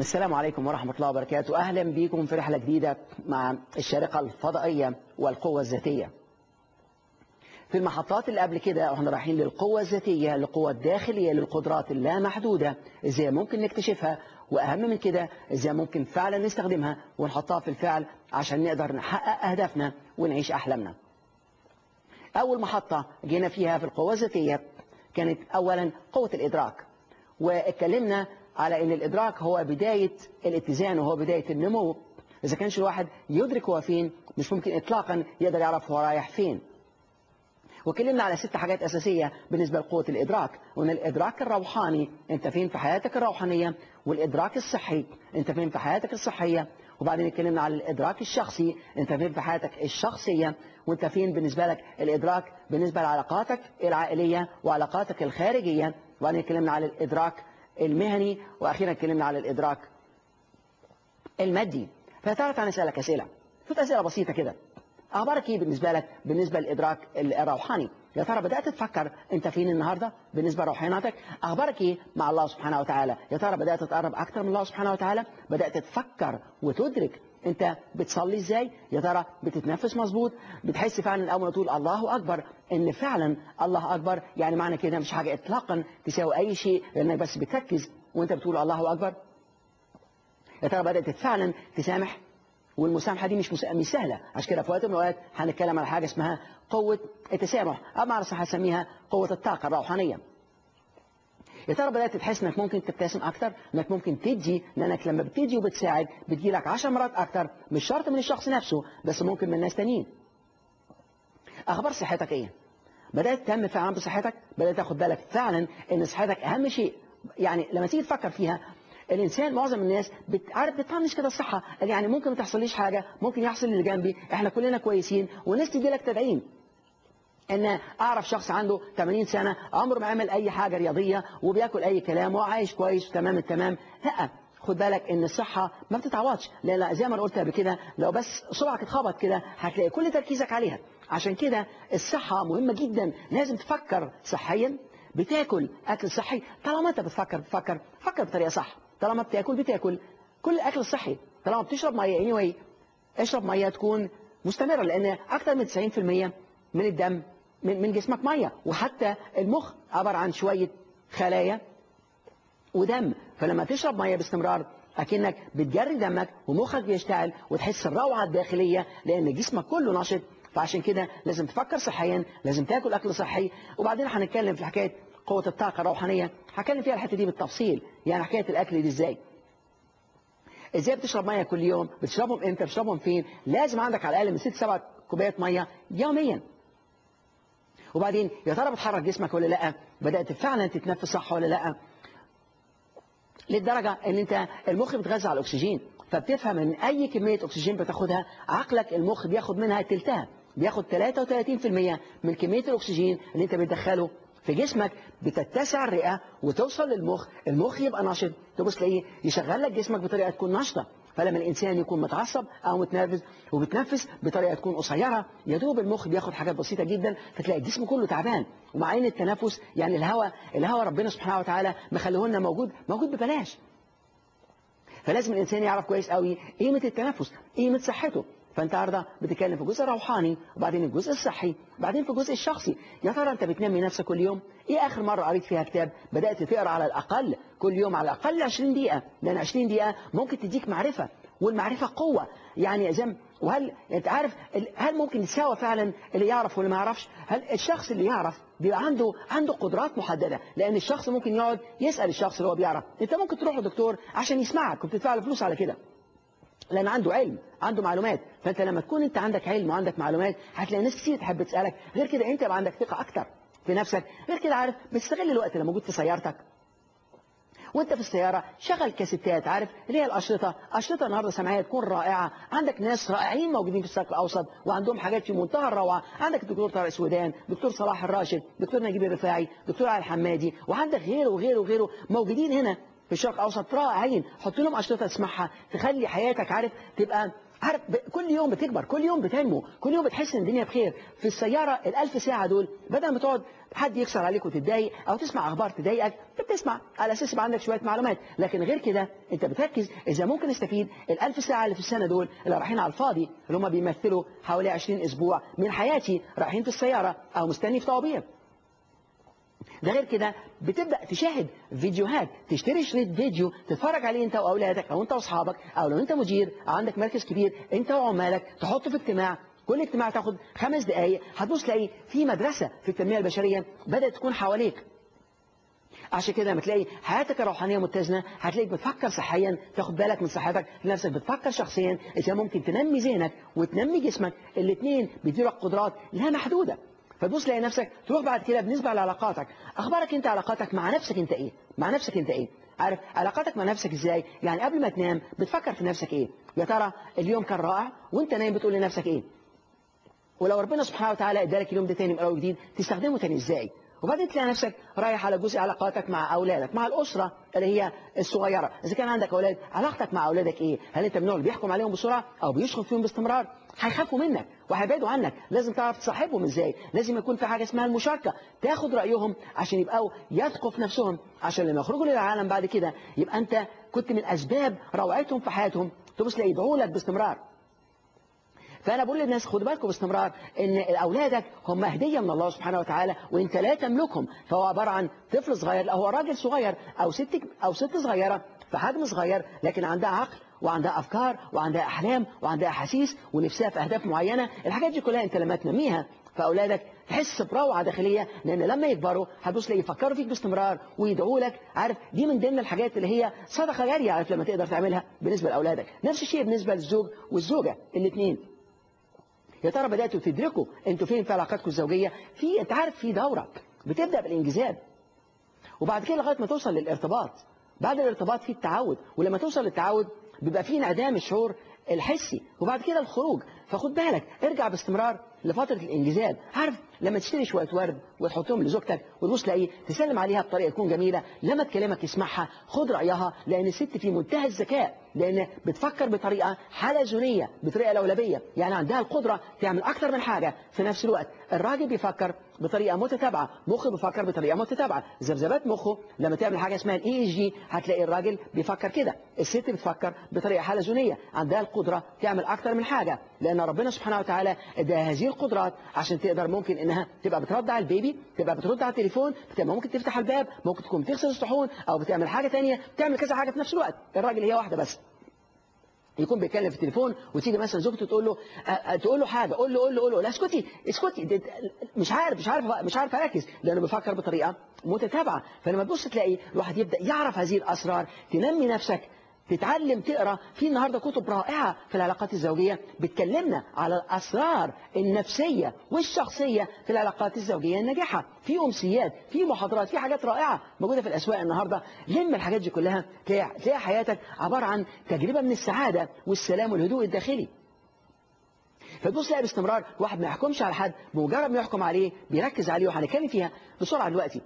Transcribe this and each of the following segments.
السلام عليكم ورحمة الله وبركاته. أهلا بكم في رحلة جديدة مع الشارقة الفضائية والقوة الذاتية. في المحطات اللي قبل كده وإحنا رايحين للقوة الذاتية للقوة الداخلية للقدرات اللامحدودة إزاي ممكن نكتشفها؟ وأهم من كده إزاي ممكن فعلا نستخدمها ونحطها في الفعل عشان نقدر نحقق أهدافنا ونعيش أحلامنا. أول محطة جينا فيها في القوة الذاتية كانت اولا قوة الإدراك. واتكلمنا على إن الإدراك هو بداية الاتزان وهو بداية النمو. إذا كانش الواحد يدرك هو فين مش ممكن اطلاقا يقدر يعرف هو رايح فين. وكلمنا على ست حاجات أساسية بالنسبة لقوة الإدراك. وأن الإدراك الروحاني أنت فين في حياتك الروحانية؟ والإدراك الصحي أنت فين في حياتك الصحية؟ وبعدين اتكلمنا على الإدراك الشخصي أنت فين في حياتك الشخصية؟ وأنت فين بالنسبة لك الإدراك بالنسبة لعلاقاتك العائلية وعلاقاتك الخارجية؟ وبعدين اتكلمنا على الإدراك المهني وأخيرا اتكلمنا على الإدراك المادي. فتعرف أنا أسألك أسئلة. شوف أسئلة بسيطة كده. أخبارك إيه بالنسبة لك؟ بالنسبة للإدراك الروحاني. يا ترى بدأت تفكر أنت فين النهاردة؟ بالنسبة لروحانيتك أخبارك إيه مع الله سبحانه وتعالى؟ يا ترى بدأت تقرب أكتر من الله سبحانه وتعالى؟ بدأت تفكر وتدرك أنت بتصلي إزاي؟ يا ترى بتتنفس مظبوط؟ بتحس فعلا أول ما تقول الله أكبر. إن فعلا الله أكبر يعني معنى كده مش حاجة إطلاقا تساوي أي شيء لأنك بس بتركز وأنت بتقول الله أكبر. يا ترى بدأت فعلا تسامح؟ والمسامحة دي مش مش سهلة. عشان كده في وقت من الأوقات هنتكلم على حاجة اسمها قوة التسامح أو معنى صح هسميها قوة الطاقة الروحانية. يا ترى بدأت تحس إنك ممكن تبتسم أكتر؟ إنك ممكن تدي؟ لأنك لما بتدي وبتساعد بتجي لك 10 مرات أكتر مش شرط من الشخص نفسه بس ممكن من ناس تانيين. أخبار صحتك إيه؟ بدأت تهتم فعلا بصحتك؟ بدأت تاخد بالك فعلا إن صحتك أهم شيء؟ يعني لما تيجي تفكر فيها الإنسان معظم الناس بتعرف بتطنش كده الصحة يعني ممكن ما تحصليش حاجة ممكن يحصل اللي جنبي إحنا كلنا كويسين والناس تدي لك تدعيم. إن أعرف شخص عنده 80 سنة عمره ما عمل أي حاجة رياضية وبياكل أي كلام وعايش كويس تمام التمام. لا خد بالك إن الصحة ما بتتعوضش. لأن زي ما أنا قلت قبل كده لو بس صبعك اتخبط كده هتلاقي كل تركيزك عليها. عشان كده الصحة مهمة جدا. لازم تفكر صحيا. بتاكل أكل صحي. طالما أنت بتفكر بتفكر فكر بطريقة صح. طالما بتاكل بتاكل. كل الأكل الصحي. طالما بتشرب مية anyway اشرب مية تكون مستمرة لأن أكثر من 90% من الدم من من جسمك مية وحتى المخ عبارة عن شوية خلايا ودم. فلما تشرب مية باستمرار أكنك بتجري دمك ومخك بيشتغل وتحس الروعة الداخلية لأن جسمك كله نشط. فعشان كده لازم تفكر صحيا لازم تاكل أكل صحي. وبعدين هنتكلم في حكاية قوة الطاقة الروحانية. هتكلم فيها الحتة دي بالتفصيل. يعني حكاية الأكل دي إزاي؟ إزاي بتشرب مية كل يوم؟ بتشربهم إمتى؟ بتشربهم فين؟ لازم عندك على الأقل من ست سبع كوبايات مية يوميا. وبعدين يا ترى بتحرك جسمك ولا لأ؟ بدأت فعلا تتنفس صح ولا لأ؟ للدرجة إن أنت المخ بيتغذى على الأكسجين فبتفهم إن أي كمية أكسجين بتاخدها عقلك المخ بياخد منها تلتها بياخد 33% من كمية الأكسجين اللي أنت بتدخله في جسمك بتتسع الرئة وتوصل للمخ المخ يبقى نشط تبص تلاقيه يشغل لك جسمك بطريقة تكون نشطة. فلما الإنسان يكون متعصب أو متنرفز وبتنفس بطريقة تكون قصيرة. يا دوب المخ بياخد حاجات بسيطة جدا فتلاقي الجسم كله تعبان. ومع ان التنفس يعني الهواء الهواء ربنا سبحانه وتعالى مخليه لنا موجود موجود ببلاش. فلازم الإنسان يعرف كويس قوي قيمة التنفس قيمة صحته. فأنت عارضة بتتكلم في الجزء الروحاني وبعدين الجزء الصحي وبعدين في الجزء الشخصي. يا ترى أنت بتنمي نفسك كل يوم؟ إيه آخر مرة قريت فيها كتاب؟ بدأت تقرأ على الأقل كل يوم على الأقل 20 دقيقة. لأن 20 دقيقة ممكن تديك معرفة والمعرفة قوة. يعني زي وهل أنت عارف هل ممكن يساوى فعلا اللي يعرف واللي ما يعرفش؟ هل الشخص اللي يعرف بيبقى عنده عنده قدرات محددة؟ لأن الشخص ممكن يقعد يسأل الشخص اللي هو بيعرف. أنت ممكن تروح لدكتور عشان يسمعك وبتدفع له فلوس على كده. لأن عنده علم عنده معلومات. فأنت لما تكون أنت عندك علم وعندك معلومات هتلاقي ناس كتير تحب تسألك. غير كده أنت يبقى عندك ثقة أكتر في نفسك. غير كده عارف بتستغل الوقت اللي موجود في سيارتك. وأنت في السيارة شغل كاسيتات عارف اللي هي الأشرطة. أشرطة النهاردة سمعية تكون رائعة. عندك ناس رائعين موجودين في الشرق الأوسط وعندهم حاجات في منتهى الروعة. عندك الدكتور طارق سودان دكتور صلاح الراشد دكتور نجيب الرفاعي دكتور علي الحمادي وعندك غيره وغيره وغيره موجودين هنا. في الشرق الأوسط رائعين حط لهم أشرطة تسمعها تخلي حياتك عارف تبقى عارف كل يوم بتكبر كل يوم بتنمو كل يوم بتحس إن الدنيا بخير. في السيارة الألف ساعة دول بدل ما تقعد حد يكسر عليك وتتضايق أو تسمع أخبار تضايقك بتسمع. على أساس يبقى عندك شوية معلومات. لكن غير كده أنت بتركز إذا ممكن استفيد الألف ساعة اللي في السنة دول اللي رايحين على الفاضي اللي هم بيمثلوا حوالي 20 أسبوع من حياتي رايحين في السيارة أو مستني في طوابير. ده غير كده بتبدأ تشاهد فيديوهات تشتري شريط فيديو تتفرج عليه انت وأولادك أو انت وأصحابك أو لو انت مدير أو عندك مركز كبير انت وعمالك تحطه في اجتماع كل اجتماع تاخد خمس دقائق هتبص تلاقي في مدرسة في التنمية البشرية بدأت تكون حواليك. عشان كده لما تلاقي حياتك الروحانية متزنة هتلاقيك بتفكر صحيا تاخد بالك من صحتك لنفسك بتفكر شخصيا إذا ممكن تنمي ذهنك وتنمي جسمك الاثنين بيديلك قدرات لا محدودة. فتبص تلاقي نفسك تروح بعد كده بالنسبة لعلاقاتك. أخبارك أنت علاقاتك مع نفسك أنت إيه؟ مع نفسك أنت إيه؟ عارف علاقاتك مع نفسك إزاي؟ يعني قبل ما تنام بتفكر في نفسك إيه؟ يا ترى اليوم كان رائع؟ وأنت نايم بتقول لنفسك إيه؟ ولو ربنا سبحانه وتعالى إدالك اليوم ده تاني من اول جديد تستخدمه تاني إزاي؟ وبعدين تلاقي نفسك رايح على جزء علاقاتك مع أولادك مع الأسرة اللي هي الصغيرة. إذا كان عندك أولاد علاقتك مع أولادك إيه؟ هل أنت من النوع اللي بيحكم عليهم بسرعة أو بيشخط فيهم باستمرار؟ هيخافوا منك وهيبعدوا عنك. لازم تعرف تصاحبهم إزاي. لازم يكون في حاجة اسمها المشاركة. تاخد رأيهم عشان يبقوا يثقوا في نفسهم. عشان لما يخرجوا للعالم بعد كده يبقى أنت كنت من أسباب روعتهم في حياتهم. تبص يدعوا لك باستمرار. فأنا بقول للناس خدوا بالكم باستمرار إن أولادك هم هدية من الله سبحانه وتعالى وأنت لا تملكهم فهو عبارة عن طفل صغير لا هو راجل صغير أو ست أو ست صغيرة في حجم صغير لكن عندها عقل وعندها أفكار وعندها أحلام وعندها أحاسيس ونفسها في أهداف معينة الحاجات دي كلها أنت لما تنميها فأولادك تحس بروعة داخلية لأن لما يكبروا هتبص تلاقي يفكروا فيك باستمرار ويدعوا لك عارف؟ دي من ضمن الحاجات اللي هي صدقة جارية عارف لما تقدر تعملها بالنسبة لأولادك. نفس الشيء بالنسبة للزوج والزوجة الاثنين يا ترى بدأتوا تدركوا أنتوا فين في علاقاتكم الزوجية؟ في أنت عارف في دورة بتبدأ بالإنجذاب. وبعد كده لغاية ما توصل للارتباط. بعد الارتباط في التعود ولما توصل للتعود بيبقى في انعدام الشعور الحسي وبعد كده الخروج. فخد بالك ارجع باستمرار لفترة الانجذاب. عارف لما تشتري شوية ورد وتحطهم لزوجتك وتبص تلاقيه تسلم عليها بطريقة تكون جميلة لما تكلمك يسمعها خد رأيها لأن الست في منتهى الذكاء لأن بتفكر بطريقة حلزونية بطريقة لولبية يعني عندها القدرة تعمل أكتر من حاجة. في نفس الوقت الراجل بيفكر بطريقة متتابعة مخه بيفكر بطريقة متتابعة. ذبذبات مخه لما تعمل حاجة اسمها ال EEG هتلاقي الراجل بيفكر كده. الست بتفكر بطريقة حلزونية عندها القدرة تعمل أكتر من حاجة لأن ربنا سبحانه وتعالى اداها هذه القدرات عشان تقدر ممكن انها تبقى بترد على ال baby تبقى بترد على التليفون بتبقى ممكن تفتح الباب ممكن تكون بتغسل الصحون أو بتعمل حاجة تانية بتعمل كذا حاجة في نفس الوقت. الراجل هي واحدة بس. يكون بيتكلم في التليفون وتيجي مثلا زوجته تقول له تقول له حاجة قول له قول له قول له لا اسكتي اسكتي مش عارف مش عارف مش عارف أركز لأنه بيفكر بطريقة متتابعة. فلما تبص تلاقي الواحد يبدأ يعرف هذه الأسرار تنمي نفسك تتعلم تقرأ في النهارده كتب رائعة في العلاقات الزوجية. بتكلمنا على الأسرار النفسية والشخصية في العلاقات الزوجية الناجحة. في أمسيات في محاضرات في حاجات رائعة موجودة في الأسواق النهارده. لم الحاجات دي كلها تلاقي حياتك عبارة عن تجربة من السعادة والسلام والهدوء الداخلي. فتبص تلاقي باستمرار واحد ما يحكمش على حد بمجرد ما يحكم عليه بيركز عليه وهنتكلم فيها بسرعة دلوقتي.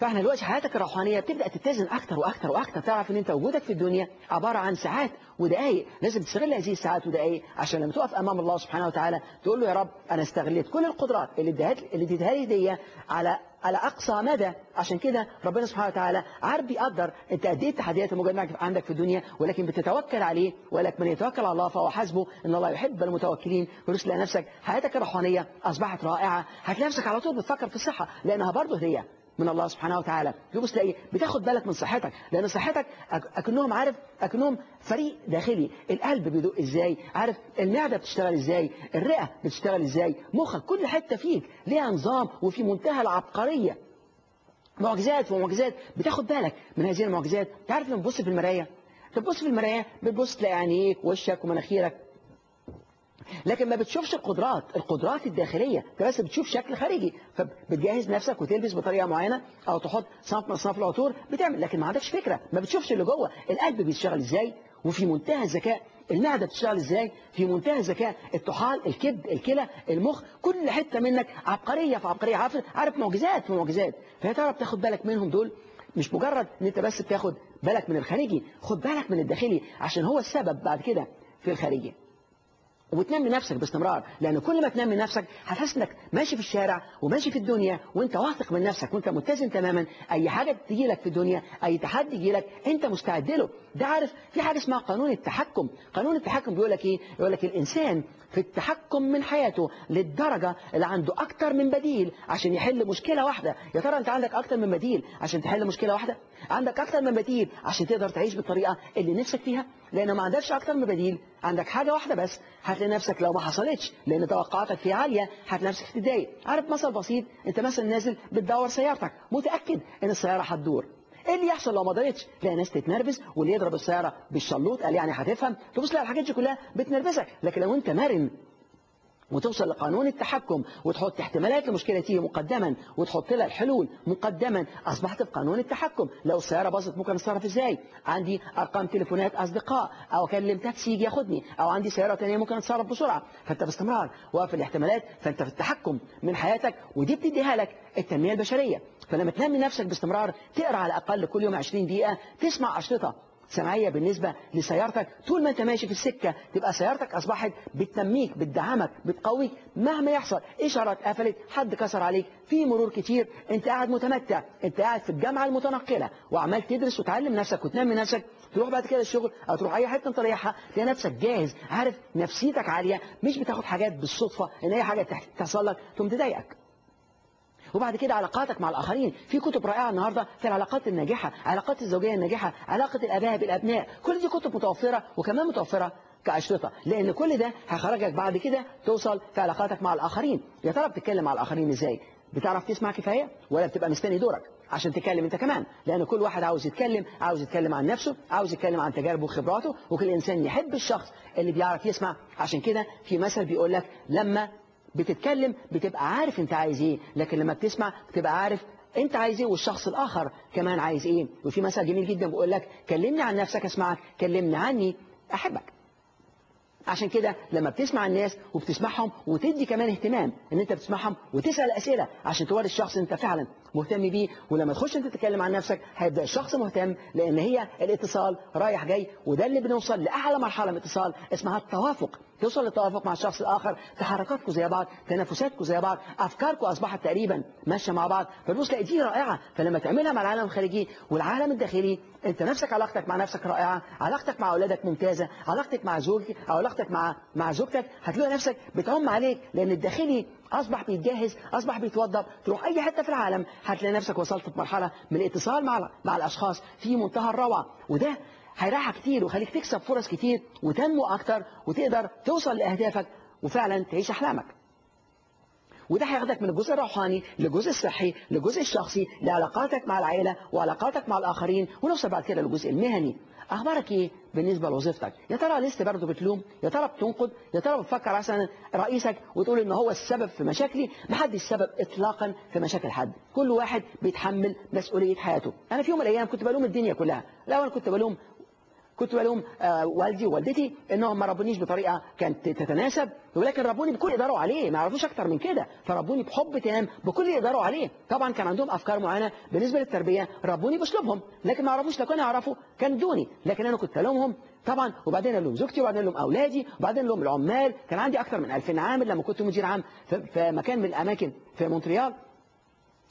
فاحنا دلوقتي حياتك الروحانية بتبدأ تتزن أكتر وأكتر وأكتر. تعرف إن أنت وجودك في الدنيا عبارة عن ساعات ودقائق لازم تستغل هذه الساعات ودقائق عشان لما تقف أمام الله سبحانه وتعالى تقول له يا رب أنا استغليت كل القدرات اللي اديت اللي اديتها لي دي على على أقصى مدى. عشان كده ربنا سبحانه وتعالى عارف بيقدر أنت قد إيه التحديات الموجودة عندك في الدنيا ولكن بتتوكل عليه ولكن من يتوكل على الله فهو حسبه إن الله يحب المتوكلين. ورسل نفسك حياتك الروحانية أصبحت رائعة. هتلاقي نفسك على طول بتفكر في الصحة لأنها برضه هدية. من الله سبحانه وتعالى. تبص تلاقي بتاخد بالك من صحتك لأن صحتك أك- أكنهم عارف أكنهم فريق داخلي. القلب بيدق إزاي؟ عارف المعدة بتشتغل إزاي؟ الرئة بتشتغل إزاي؟ مخك كل حتة فيك ليها نظام وفي منتهى العبقرية. معجزات ومعجزات بتاخد بالك من هذه المعجزات؟ تعرف لما تبص في المراية؟ تبص في المراية بتبص تلاقي عينيك ووشك ومناخيرك. لكن ما بتشوفش القدرات القدرات الداخلية انت بس بتشوف شكل خارجي فبتجهز نفسك وتلبس بطريقة معينة أو تحط صنف من اصناف العطور بتعمل لكن ما عندكش فكرة ما بتشوفش اللي جوه القلب بيشتغل إزاي؟ وفي منتهى الذكاء المعدة بتشتغل إزاي؟ في منتهى الذكاء الطحال الكبد الكلى المخ كل حتة منك عبقرية في عبقرية عارف, عارف معجزات في معجزات. فيا ترى بتاخد بالك منهم دول؟ مش مجرد إن أنت بس بتاخد بالك من الخارجي خد بالك من الداخلي عشان هو السبب بعد كده في الخارجي. وتنمي نفسك باستمرار لأن كل ما تنمي نفسك هتحس إنك ماشي في الشارع وماشي في الدنيا وأنت واثق من نفسك وأنت متزن تماما. أي حاجة تجي لك في الدنيا أي تحدي يجي لك أنت مستعد له. ده عارف في حاجة اسمها قانون التحكم. قانون التحكم بيقول لك إيه؟ يقول لك الإنسان في التحكم من حياته للدرجة اللي عنده أكتر من بديل عشان يحل مشكلة واحدة. يا ترى أنت عندك أكتر من بديل عشان تحل مشكلة واحدة؟ عندك أكتر من بديل عشان تقدر تعيش بالطريقة اللي نفسك فيها؟ لأن ما عندكش أكتر من بديل عندك حاجة واحدة بس. هتلاقي نفسك لو ما حصلتش لأن توقعاتك فيها عالية هتلاقي نفسك تتضايق. عارف مثل بسيط أنت مثلا نازل بتدور سيارتك متأكد إن السيارة هتدور. إيه اللي يحصل لو ما دارتش تلاقي ناس تتنرفز واللي يضرب السيارة بالشلوط قال يعني هتفهم. تبص لا الحاجات دي كلها بتنرفزك. لكن لو انت مرن وتوصل لقانون التحكم وتحط احتمالات لمشكلة تيجي مقدما وتحط لها الحلول مقدما أصبحت في قانون التحكم. لو السيارة باظت ممكن أتصرف إزاي؟ عندي أرقام تليفونات أصدقاء أو أكلم تاكسي يجي ياخدني أو عندي سيارة تانية ممكن أتصرف بسرعة. فأنت باستمرار واقف الاحتمالات فأنت في التحكم من حياتك ودي بتديها لك التنمية البشرية. فلما تنمي نفسك باستمرار تقرأ على الأقل كل يوم 20 دقيقة تسمع أشرطة سمعية بالنسبة لسيارتك. طول ما أنت ماشي في السكة تبقى سيارتك أصبحت بتنميك بتدعمك بتقويك مهما يحصل. إشارات قفلت حد كسر عليك في مرور كتير. أنت قاعد متمتع أنت قاعد في الجامعة المتنقلة وعمال تدرس وتعلم نفسك وتنمي نفسك. تروح بعد كده الشغل أو تروح أي حتة أنت رايحها تلاقي نفسك جاهز عارف نفسيتك عالية مش بتاخد حاجات بالصدفة إن أي حاجة تحصل لك تقوم تضايقك. وبعد كده علاقاتك مع الآخرين. في كتب رائعة النهاردة في العلاقات الناجحة علاقات الزوجية الناجحة علاقة الآباء بالأبناء. كل دي كتب متوفرة وكمان متوفرة كأشرطة. لأن كل ده هيخرجك بعد كده توصل في علاقاتك مع الآخرين. يا ترى بتتكلم مع الآخرين إزاي؟ بتعرف تسمع كفاية ولا بتبقى مستني دورك عشان تتكلم أنت كمان؟ لأن كل واحد عاوز يتكلم عاوز يتكلم عن نفسه عاوز يتكلم عن تجاربه وخبراته. وكل إنسان يحب الشخص اللي بيعرف يسمع. عشان كده في مثل بيقول لك لما بتتكلم بتبقى عارف انت عايز إيه لكن لما بتسمع بتبقى عارف انت عايز إيه والشخص الآخر كمان عايز إيه. وفي مثل جميل جدا بيقول لك كلمني عن نفسك اسمعك كلمني عني أحبك. عشان كده لما بتسمع الناس وبتسمعهم وتدي كمان اهتمام إن أنت بتسمعهم وتسأل أسئلة عشان توري الشخص أنت فعلا مهتم بيه. ولما تخش أنت تتكلم عن نفسك هيبدأ الشخص مهتم لأن هي الاتصال رايح جاي وده اللي بنوصل لأعلى مرحلة من الاتصال اسمها التوافق. توصل للتوافق مع الشخص الآخر تحركاتكم زي بعض تنافساتكم زي بعض افكاركم أصبحت تقريبا ماشية مع بعض فالبص لا دي رائعة فلما تعملها مع العالم الخارجي والعالم الداخلي أنت نفسك علاقتك مع نفسك رائعة علاقتك مع أولادك ممتازة علاقتك مع زوجك أو علاقتك مع مع زوجتك هتلاقي نفسك بتعم عليك لأن الداخلي أصبح بيتجهز أصبح بيتوضب تروح أي حتة في العالم هتلاقي نفسك وصلت في مرحلة من الاتصال مع مع الأشخاص في منتهى الروعة وده هيريحك كتير وخليك تكسب فرص كتير وتنمو أكتر وتقدر توصل لأهدافك وفعلا تعيش أحلامك. وده هياخدك من الجزء الروحاني للجزء الصحي للجزء الشخصي لعلاقاتك مع العائلة وعلاقاتك مع الآخرين ونوصل بعد كده للجزء المهني. أخبارك إيه بالنسبة لوظيفتك؟ يا ترى لسه برضه بتلوم؟ يا ترى بتنقد؟ يا ترى بتفكر مثلا رئيسك وتقول إن هو السبب في مشاكلي؟ محدش السبب إطلاقا في مشاكل حد. كل واحد بيتحمل مسؤولية حياته. أنا في يوم من الأيام كنت بلوم الدنيا كلها. أنا كنت بلوم كنت بلوم آه والدي ووالدتي إنهم ما ربونيش بطريقة كانت تتناسب ولكن ربوني بكل يقدروا عليه ما يعرفوش أكتر من كده فربوني بحب تام بكل يقدروا عليه. طبعا كان عندهم أفكار معينة بالنسبة للتربية ربوني بأسلوبهم لكن ما يعرفوش لو كانوا يعرفوا كان دوني. لكن أنا كنت ألومهم طبعا وبعدين ألوم زوجتي وبعدين ألوم أولادي وبعدين ألوم العمال. كان عندي أكتر من 2000 عامل لما كنت مدير عام في مكان من الأماكن في مونتريال.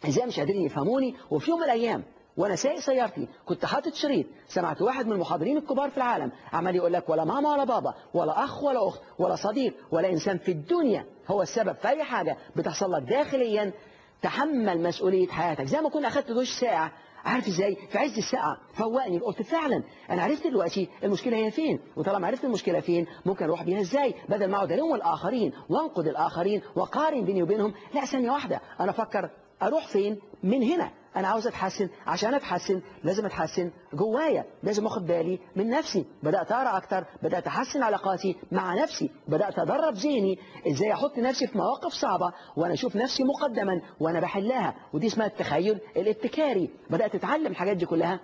إزاي مش قادرين يفهموني؟ وفي يوم من الأيام وأنا سايق سيارتي كنت حاطط شريط سمعت واحد من المحاضرين الكبار في العالم عمال يقول لك ولا ماما ولا بابا ولا أخ ولا أخت ولا صديق ولا إنسان في الدنيا. هو السبب في أي حاجة؟ بتحصل لك داخليا تحمل مسؤولية حياتك. زي ما كنت أخدت دوش ساعه عارف إزاي؟ في عز الساعة فوقني قلت فعلا أنا عرفت دلوقتي المشكلة هي فين. وطالما عرفت المشكلة فين ممكن أروح بيها إزاي؟ بدل ما أقعد ألوم الآخرين وانقد الآخرين وأقارن بيني وبينهم. لا ثانية واحدة. أنا أفكر أروح فين؟ من هنا. أنا عاوز أتحسن عشان أتحسن لازم أتحسن جوايا لازم آخد بالي من نفسي. بدأت أقرأ أكتر بدأت أحسن علاقاتي مع نفسي. بدأت أدرب ذهني إزاي أحط نفسي في مواقف صعبة وأنا أشوف نفسي مقدما وأنا بحلها. ودي اسمها التخيل الابتكاري. بدأت أتعلم الحاجات دي كلها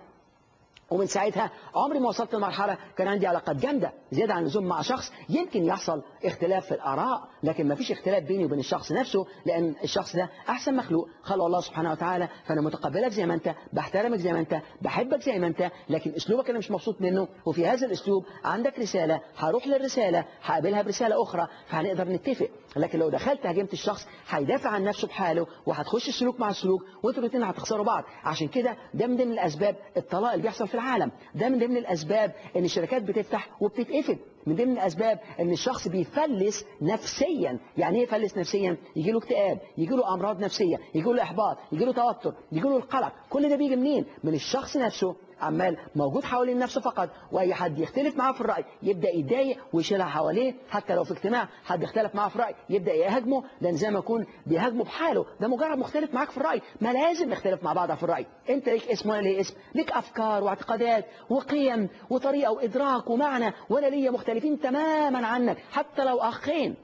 ومن ساعتها عمري ما وصلت لمرحلة كان عندي علاقات جامدة زيادة عن اللزوم مع شخص يمكن يحصل اختلاف في الآراء لكن ما فيش اختلاف بيني وبين الشخص نفسه لأن الشخص ده أحسن مخلوق خلق الله سبحانه وتعالى فأنا متقبلك زي ما أنت بحترمك زي ما أنت بحبك زي ما أنت لكن أسلوبك أنا مش مبسوط منه وفي هذا الأسلوب عندك رسالة هروح للرسالة هقابلها برسالة أخرى فهنقدر نتفق. لكن لو دخلت هاجمت الشخص هيدافع عن نفسه بحاله وهتخش السلوك مع السلوك وانتوا الاثنين هتخسروا بعض. عشان كده ده من ضمن الأسباب الطلاق اللي بيحصل في العالم. ده من ضمن الأسباب إن الشركات بتفتح وبتتقفل. من ضمن الأسباب إن الشخص بيفلس نفسيا. يعني إيه يفلس نفسيا؟ يجي له اكتئاب يجي له أمراض نفسية يجي له إحباط يجي له توتر يجي له القلق. كل ده بيجي منين؟ من الشخص نفسه. عمال موجود حوالين نفسه فقط وأي حد يختلف معاه في الرأي يبدأ يتضايق ويشيلها حواليه حتى لو في اجتماع حد اختلف معاه في راي يبدأ يهاجمه لأن زي ما يكون بيهاجمه بحاله ده مجرد مختلف معاك في الرأي ما لازم نختلف مع بعض في الرأي. أنت ليك اسم وأنا ليه اسم ليك أفكار واعتقادات وقيم وطريقة وإدراك ومعنى وأنا ليا مختلفين تماما عنك حتى لو أخين.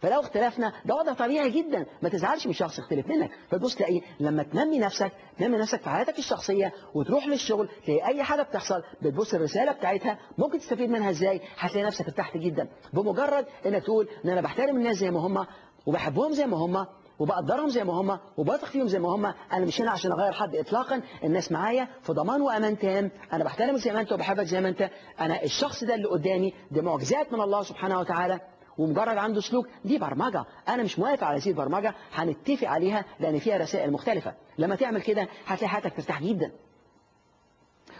فلو اختلفنا ده وضع طبيعي جدا. ما تزعلش من شخص يختلف منك. فتبص تلاقي لما تنمي نفسك تنمي نفسك في حياتك الشخصية وتروح للشغل تلاقي أي حاجة بتحصل بتبص الرسالة بتاعتها ممكن تستفيد منها إزاي؟ هتلاقي نفسك ارتحت جدا. بمجرد إنك تقول إن أنا بحترم الناس زي ما هم وبحبهم زي ما هم وبقدرهم زي ما هم وبثق فيهم زي ما هم أنا مش هنا عشان أغير حد اطلاقا. الناس معايا في ضمان وأمان تام. أنا بحترمك زي ما أنت وبحبك زي ما أنت. أنا الشخص ده اللي قدامي دي معجزات من الله سبحانه وتعالى. ومجرد عنده سلوك دي برمجة. أنا مش موافق على هذه البرمجة هنتفق عليها لأن فيها رسائل مختلفة. لما تعمل كده هتلاقي حياتك ترتاح جدا.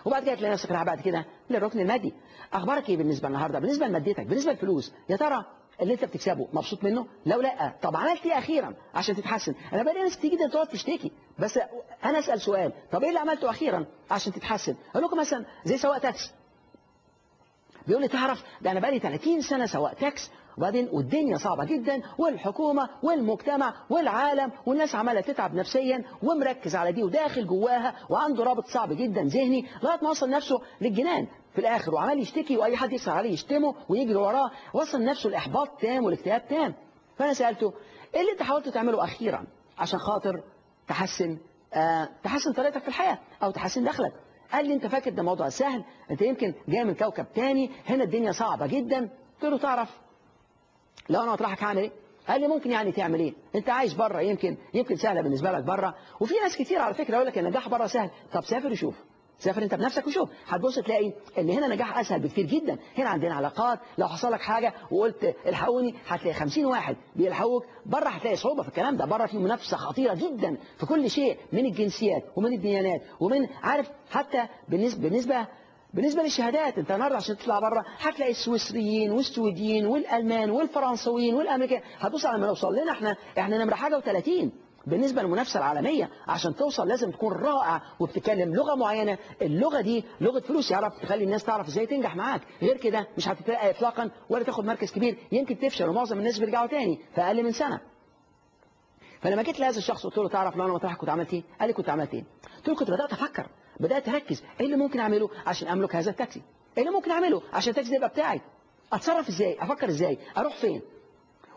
وبعد كده تلاقي نفسك رايح بعد كده للركن المادي. أخبارك إيه بالنسبة النهاردة؟ بالنسبة لمادتك بالنسبة للفلوس يا ترى اللي أنت بتكسبه مبسوط منه؟ لو لأ طب عملت إيه أخيرا عشان تتحسن؟ أنا بلاقي ناس كتير جدا تقعد تشتكي. بس أنا أسأل سؤال طب إيه اللي عملته أخيرا عشان تتحسن؟ أقول لكم مثلا زي سواق تاكسي. بيقول لي تعرف ده أنا بقالي 30 سنة سواق تاكس وبعدين والدنيا صعبة جدا والحكومة والمجتمع والعالم والناس عمالة تتعب نفسيا ومركز على دي وداخل جواها وعنده رابط صعب جدا ذهني لغاية ما وصل نفسه للجنان في الآخر وعمال يشتكي وأي حد يكسر عليه يشتمه ويجري وراه وصل نفسه لإحباط تام والاكتئاب تام. فأنا سألته إيه اللي أنت حاولت تعمله أخيرا عشان خاطر تحسن آه تحسن طريقتك في الحياة أو تحسن دخلك؟ قال لي أنت فاكر ده موضوع سهل أنت يمكن جاي من كوكب تاني هنا الدنيا صعبة جدا قلت له تعرف لو أنا أطرحك هعمل إيه قال لي ممكن يعني تعمل إيه أنت عايش بره يمكن يمكن سهلة بالنسبة لك بره وفي ناس كتير على فكرة يقول لك النجاح بره سهل. طب سافر وشوف. سافر أنت بنفسك وشوف. هتبص تلاقي إن هنا نجاح أسهل بكتير جدا. هنا عندنا علاقات. لو حصل لك حاجة وقلت الحقوني هتلاقي 50 واحد بيلحقوك. بره هتلاقي صعوبة في الكلام ده. بره في منافسة خطيرة جدا في كل شيء من الجنسيات ومن الديانات ومن عارف حتى بالنسبة بالنسبة بالنسبة للشهادات انت النهارده عشان تطلع بره هتلاقي السويسريين والسويديين والألمان والفرنسويين والأمريكان. هتبص على ما نوصل لنا إحنا إحنا نمرة حاجة و30 بالنسبة للمنافسة العالمية عشان توصل لازم تكون رائع وبتتكلم لغة معينة. اللغة دي لغة فلوس يعرف تخلي الناس تعرف إزاي تنجح معاك. غير كده مش هتترقى اطلاقا ولا تاخد مركز كبير. يمكن تفشل ومعظم الناس بيرجعوا تاني في أقل من سنة. فلما جيت لهذا الشخص قلت له تعرف لو أنا مطرحك كنت عملت إيه؟ قال لي كنت عملت إيه؟ قلت له كنت بدأت أفكر. بدأت أركز إيه اللي ممكن أعمله عشان أملك هذا التاكسي؟ إيه اللي ممكن أعمله عشان التاكسي ده يبقى بتاعي؟ أتصرف إزاي؟ أفكر إزاي؟ أروح فين؟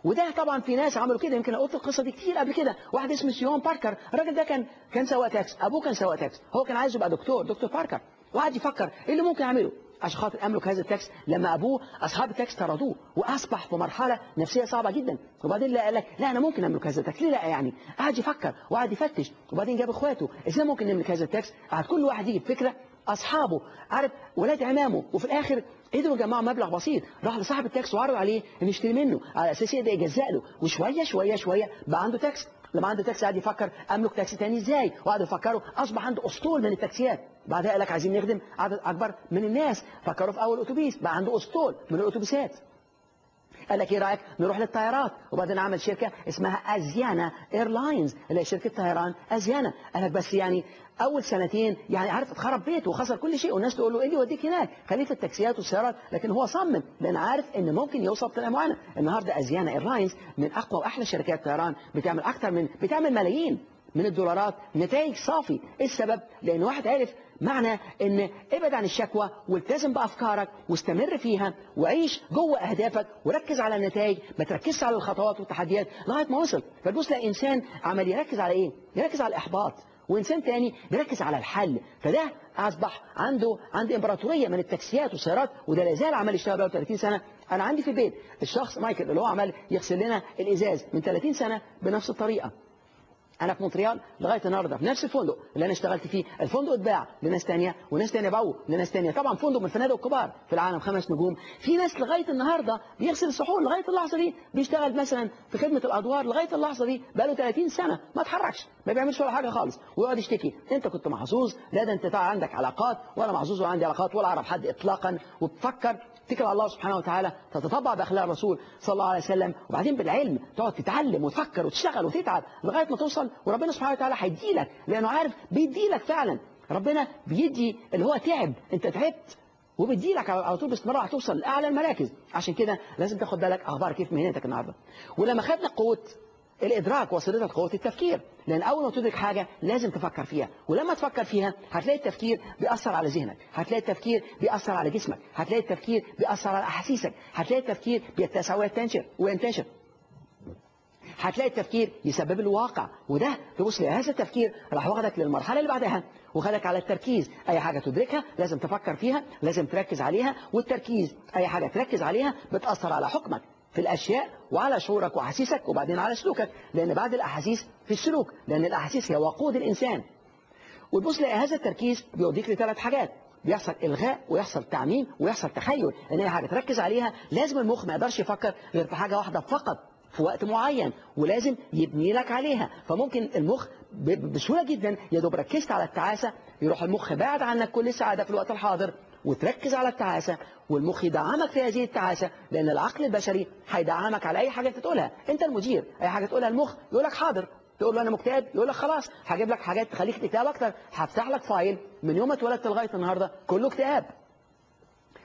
وده طبعا في ناس عملوا كده يمكن قلت القصة دي كتير قبل كده واحد اسمه سيون باركر الراجل ده كان كان سواق تاكسي أبوه كان سواق تاكسي هو كان عايز يبقى دكتور دكتور باركر وقعد يفكر إيه اللي ممكن أعمله عشان خاطر أملك هذا التاكس لما أبوه أصحاب التاكس طردوه وأصبح في مرحلة نفسية صعبة جدا. وبعدين قال لك لا أنا ممكن أملك هذا التاكس ليه لا يعني؟ قعد يفكر وقعد يفتش. وبعدين جاب إخواته. إزاي ممكن نملك هذا التاكس قعد كل واحد يجيب فكرة. أصحابه عارف ولاد عمامه. وفي الآخر قدروا يجمعوا مبلغ بسيط. راح لصاحب التاكس وعرض عليه إنه يشتري منه. على أساس يقدر يجزأ له. وشوية شوية شوية بقى عنده تاكس لما عنده تاكسي قاعد يفكر أملك تاكسي تاني إزاي؟ وقعد يفكروا. أصبح عنده أسطول من التاكسيات بعدها قال لك عايزين نخدم عدد أكبر من الناس. فكروا في أول أتوبيس بقى عنده أسطول من الأتوبيسات. قال لك إيه رأيك؟ نروح للطيارات. وبعدين عمل شركة اسمها Asiana Airlines اللي هي شركة طيران Asiana. قال لك بس يعني أول سنتين يعني عارف اتخرب بيته وخسر كل شيء والناس تقول له إيه يوديك هناك؟ خليه في التاكسيات والسيارات لكن هو صمم لأن عارف إن ممكن يوصل بطريقة معينة. النهارده Asiana Airlines من أقوى وأحلى شركات الطيران بتعمل أكتر من بتعمل ملايين. من الدولارات نتائج صافي. السبب لأن واحد عرف معنى إن ابعد عن الشكوى والتزم بأفكارك واستمر فيها وعيش جوه أهدافك وركز على النتائج ما تركزش على الخطوات والتحديات لغاية ما وصل. فتبص تلاقي إنسان عمال يركز على إيه؟ يركز على الإحباط. وإنسان تاني بيركز على الحل. فده أصبح عنده عنده إمبراطورية من التاكسيات والسيارات وده لا زال عمال يشتغل بقى 30 سنة. أنا عندي في البيت الشخص مايكل اللي هو عمال يغسل لنا الإزاز من 30 سنة بنفس الطريقة. أنا في مونتريال لغاية النهارده في نفس الفندق اللي أنا اشتغلت فيه. الفندق اتباع لناس ثانية وناس ثانية باعوه لناس ثانية طبعا فندق من الفنادق الكبار في العالم خمس نجوم. في ناس لغاية النهارده بيغسل الصحون لغاية اللحظة دي بيشتغل مثلا في خدمة الأدوار لغاية اللحظة دي بقى له 30 سنة ما اتحركش ما بيعملش ولا حاجة خالص ويقعد يشتكي. أنت كنت محظوظ لا ده أنت عندك علاقات ولا محظوظ ولا عندي علاقات ولا أعرف حد اطلاقا وبتفكر تكل على الله سبحانه وتعالى تتطبع بأخلاق الرسول صلى الله عليه وسلم. وبعدين بالعلم تقعد تتعلم وتفكر وتشتغل وتتعب لغاية ما توصل وربنا سبحانه وتعالى هيديلك لأنه عارف بيديلك فعلا. ربنا بيدي اللي هو تعب. أنت تعبت وبيديلك على طول باستمرار هتوصل لأعلى المراكز. عشان كده لازم تاخد بالك أخبار كيف مهنتك النهارده. ولما خدنا قوه الإدراك وصلتك قوة التفكير. لأن أول ما تدرك حاجة لازم تفكر فيها. ولما تفكر فيها هتلاقي التفكير بيأثر على ذهنك. هتلاقي التفكير بيأثر على جسمك. هتلاقي التفكير بيأثر على أحاسيسك. هتلاقي التفكير بيتسع وينتشر وينتشر هتلاقي التفكير يسبب الواقع. وده تبص هذا التفكير راح واخدك للمرحلة اللي بعدها. وخدك على التركيز. أي حاجة تدركها لازم تفكر فيها لازم تركز عليها. والتركيز أي حاجة تركز عليها بتأثر على حكمك. في الأشياء وعلى شعورك وأحاسيسك وبعدين على سلوكك لأن بعد الأحاسيس في السلوك لأن الأحاسيس هي وقود الإنسان. وتبص لقى هذا التركيز بيوديك لثلاث حاجات بيحصل إلغاء ويحصل تعميم ويحصل تخيل لأن هي حاجة تركز عليها لازم المخ ما يقدرش يفكر غير في حاجة واحدة فقط في وقت معين ولازم يبني لك عليها. فممكن المخ بسهولة جدا يا دوب ركزت على التعاسة يروح المخ بعد عنك كل سعادة في الوقت الحاضر. وتركز على التعاسة والمخ يدعمك في هذه التعاسة لأن العقل البشري هيدعمك على أي حاجة أنت تقولها. أنت المدير أي حاجة تقولها المخ يقول لك حاضر. تقول له أنا مكتئب يقول لك خلاص هجيب لك حاجات تخليك تكتئب أكتر. هفتح لك فايل من يوم ما اتولدت لغاية النهاردة كله اكتئاب.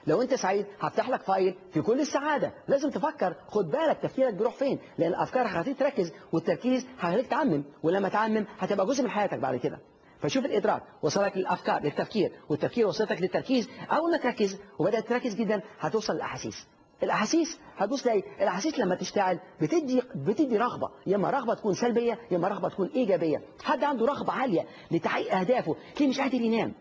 لو أنت سعيد هفتح لك فايل في كل السعادة. لازم تفكر خد بالك تفكيرك بيروح فين. لأن الأفكار هتخليك تركز والتركيز هيخليك تعمم ولما تعمم هتبقى جزء من حياتك بعد كده. فشوف الإدراك وصلك للأفكار للتفكير والتفكير وصلتك للتركيز أول ما تركز وبدأت تركز جدا هتوصل للأحاسيس. الأحاسيس هتبص تلاقي الأحاسيس لما تشتغل بتدي بتدي رغبة. يا إما رغبة تكون سلبية يا إما رغبة تكون إيجابية. حد عنده رغبة عالية لتحقيق أهدافه تلاقيه مش قادر ينام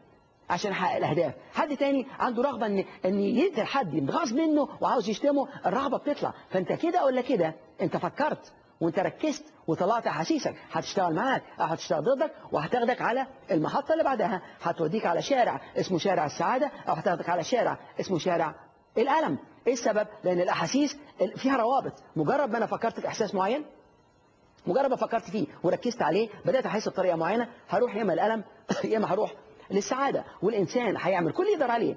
عشان يحقق الأهداف؟ حد تاني عنده رغبة إن إن يقتل حد يتغاظ منه وعاوز يشتمه الرغبة بتطلع. فأنت كده ولا كده؟ أنت فكرت. وانت ركزت وطلعت احاسيسك هتشتغل معاك أو هتشتغل ضدك وهتاخدك على المحطة اللي بعدها. هتوديك على شارع اسمه شارع السعادة أو هتاخدك على شارع اسمه شارع الألم. إيه السبب؟ لأن الأحاسيس فيها روابط. مجرد ما أنا فكرت في إحساس معين مجرد ما فكرت فيه وركزت عليه بدأت أحس بطريقة معينة هروح يا إما الألم يا إما هروح للسعادة. والإنسان هيعمل كل يقدر عليه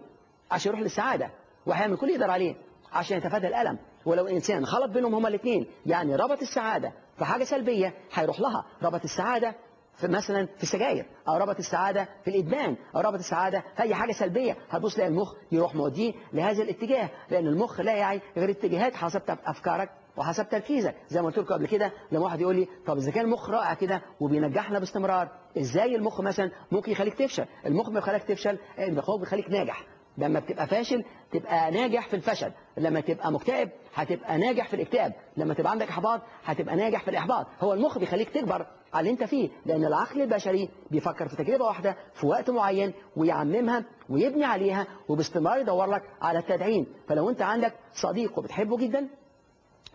عشان يروح للسعادة وهيعمل كل يقدر عليه. عشان يتفادى الألم. ولو إنسان خلط بينهم هما الاثنين يعني ربط السعادة في حاجة سلبية هيروح لها. ربط السعادة في مثلا في السجاير أو ربط السعادة في الإدمان أو ربط السعادة في أي حاجة سلبية هتبص تلاقي المخ يروح موديه لهذا الاتجاه لأن المخ لا يعي غير اتجاهات حسب أفكارك وحسب تركيزك. زي ما قلت لكم قبل كده لما واحد يقول لي طب إذا كان المخ رائع كده وبينجحنا باستمرار إزاي المخ مثلا ممكن يخليك تفشل؟ المخ ما يخليك تفشل المخ بيخليك ناجح. لما بتبقى فاشل تبقى ناجح في الفشل لما تبقى مكتئب هتبقى ناجح في الاكتئاب لما تبقى عندك احباط هتبقى ناجح في الاحباط. هو المخ بيخليك تكبر على اللي انت فيه لأن العقل البشري بيفكر في تجربة واحدة في وقت معين ويعممها ويبني عليها وباستمرار يدور لك على التدعيم. فلو انت عندك صديق وبتحبه جدا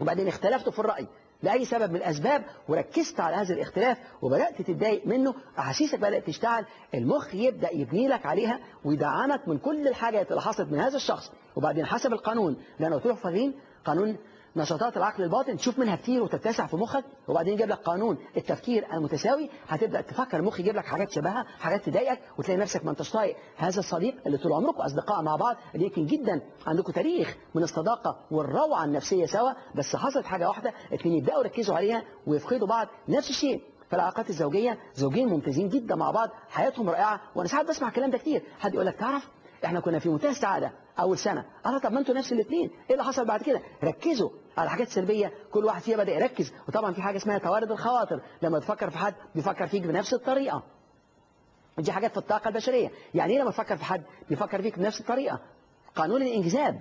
وبعدين اختلفتوا في الرأي لأي سبب من الأسباب وركزت على هذا الاختلاف وبدأت تتضايق منه. أحاسيسك بدأت تشتغل المخ يبدأ يبني لك عليها ويدعمك من كل الحاجات اللي حصلت من هذا الشخص. وبعدين حسب القانون. لأنه قلت له قانون نشاطات العقل الباطن تشوف منها كتير وتتسع في مخك. وبعدين يجيب لك قانون التفكير المتساوي. هتبدأ تفكر المخ يجيب لك حاجات شبهها حاجات تضايقك وتلاقي نفسك ما انتش طايق. هذا الصديق اللي طول عمركم أصدقاء مع بعض اللي يمكن جدا عندكم تاريخ من الصداقة والروعة النفسية سوا. بس حصلت حاجة واحدة اتنين يبدأوا يركزوا عليها ويفقدوا بعض نفس الشيء في العلاقات الزوجية. زوجين ممتازين جدا مع بعض حياتهم رائعة. وأنا ساعات بسمع الكلام ده كتير. حد يقول لك تعرف إحنا كنا في منتهى السعادة. أول سنة. آه طب ما أنتوا نفس الاثنين إيه اللي حصل بعد كده؟ ركزوا على الحاجات السلبيه كل واحد فيها بدأ يركز. وطبعا في حاجة اسمها توارد الخواطر. لما تفكر في حد بيفكر فيك بنفس الطريقة. دي حاجات في الطاقة البشرية. يعني إيه لما تفكر في حد بيفكر فيك بنفس الطريقة؟ قانون الإنجذاب.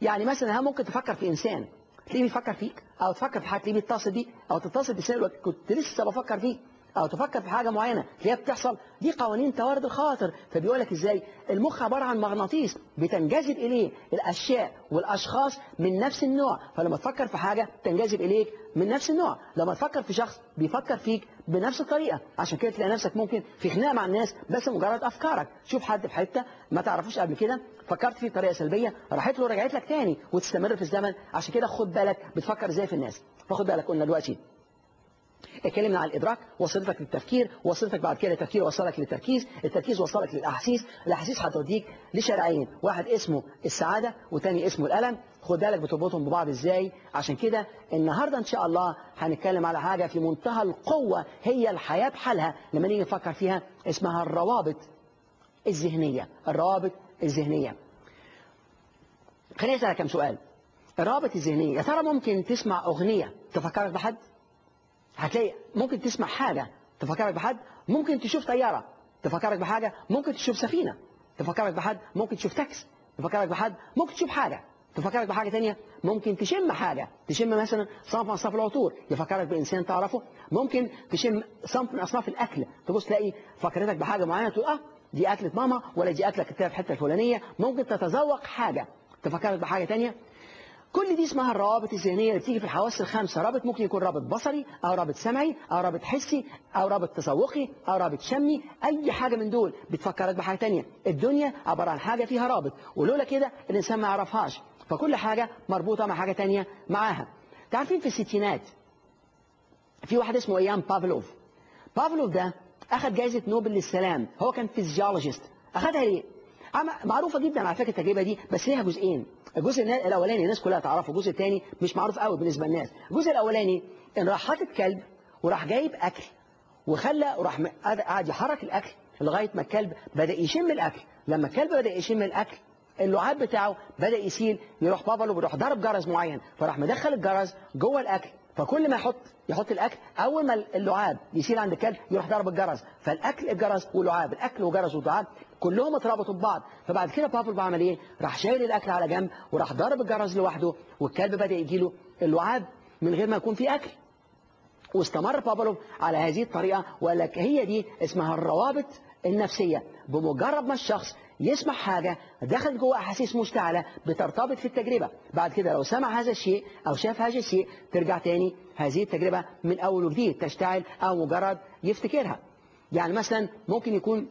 يعني مثلا ممكن تفكر في إنسان؟ تلاقيه بيفكر فيك. أو تفكر في حد تلاقيه بيتصل بيك. أو تتصل بسنة كنت لسه بفكر فيك أو تفكر في حاجة معينة تلاقيها بتحصل دي قوانين توارد الخاطر. فبيقول لك إزاي؟ المخ عبارة عن مغناطيس بتنجذب اليه الأشياء والأشخاص من نفس النوع. فلما تفكر في حاجة تنجذب إليك من نفس النوع. لما تفكر في شخص بيفكر فيك بنفس الطريقة. عشان كده تلاقي نفسك ممكن في خناقة مع الناس بس مجرد أفكارك. شوف حد في حتة ما تعرفوش قبل كده فكرت فيه بطريقة سلبية راحت له رجعت لك تاني وتستمر في الزمن. عشان كده خد بالك بتفكر إزاي في الناس. فخد بالك قلنا دلوقتي اتكلمنا عن الإدراك وصلتك للتفكير وصلتك بعد كده التفكير وصلك للتركيز التركيز وصلك للأحاسيس الأحاسيس هتوديك لشرعين واحد اسمه السعادة والتاني اسمه الألم. خد بالك بتربطهم ببعض إزاي؟ عشان كده النهارده إن شاء الله هنتكلم على حاجة في منتهى القوة هي الحياة بحالها. لما نيجي نفكر فيها اسمها الروابط الذهنية. الروابط الذهنية. خليني أسألك كم سؤال. الروابط الذهنية يا ترى ممكن تسمع أغنية تفكرك بحد؟ هتلاقي ممكن تسمع حاجة تفكرك بحد ممكن تشوف طيارة تفكرك بحاجة ممكن تشوف سفينة تفكرك بحد ممكن تشوف تاكس تفكرك بحد ممكن تشوف حاجة تفكرك بحاجة تانية ممكن تشم حاجة تشم مثلا صنف من أصناف العطور يفكرك بإنسان تعرفه ممكن تشم صنف من أصناف الأكل تبص تلاقي فكرتك بحاجة معينة تقول آه دي أكلة ماما ولا دي أكلة كتاب في الحتة الفلانية ممكن تتذوق حاجة تفكرك بحاجة تانية. كل دي اسمها الروابط الذهنيه اللي بتيجي في الحواس الخمسه رابط ممكن يكون رابط بصري أو رابط سمعي أو رابط حسي أو رابط تذوقي أو رابط شمي. أي حاجة من دول بتفكرك بحاجة تانية. الدنيا عبارة عن حاجة فيها رابط ولولا كده الإنسان ما يعرفهاش. فكل حاجة مربوطة مع حاجة تانية معاها. تعرفين في الستينات في واحد اسمه إيفان بافلوف. بافلوف ده أخذ جائزه نوبل للسلام. هو كان physiologist. أخذها ليه؟ معروفة جدا على فكرة التجربة دي بس ليها جزئين. الجزء الأولاني الناس كلها تعرفه الجزء الثاني مش معروف قوي بالنسبة للناس. الجزء الأولاني إن راح حاطط كلب وراح جايب أكل وخلى وراح قعد يحرك الأكل لغاية ما الكلب بدأ يشم الأكل. لما الكلب بدأ يشم الأكل اللعاب بتاعه بدأ يسيل يروح بافلو بيروح ضرب جرس معين فراح مدخل الجرس جوه الأكل. فكل ما يحط يحط الأكل أول ما اللعاب يسيل عند الكلب يروح ضرب الجرس. فالأكل الجرس واللعاب الأكل وجرس واللعاب كلهم اتربطوا ببعض. فبعد كده بافل عمل إيه؟ راح شايل الأكل على جنب وراح ضرب الجرس لوحده والكلب بدأ يجي له اللعاب من غير ما يكون في أكل. واستمر بافلوف على هذه الطريقة وقال لك هي دي اسمها الروابط النفسية. بمجرد ما الشخص يسمع حاجة دخل جوه أحاسيس مشتعلة بترتبط في التجربة. بعد كده لو سمع هذا الشيء أو شاف هذا الشيء ترجع تاني هذه التجربة من أول وجديد تشتعل أو مجرد يفتكرها. يعني مثلا ممكن يكون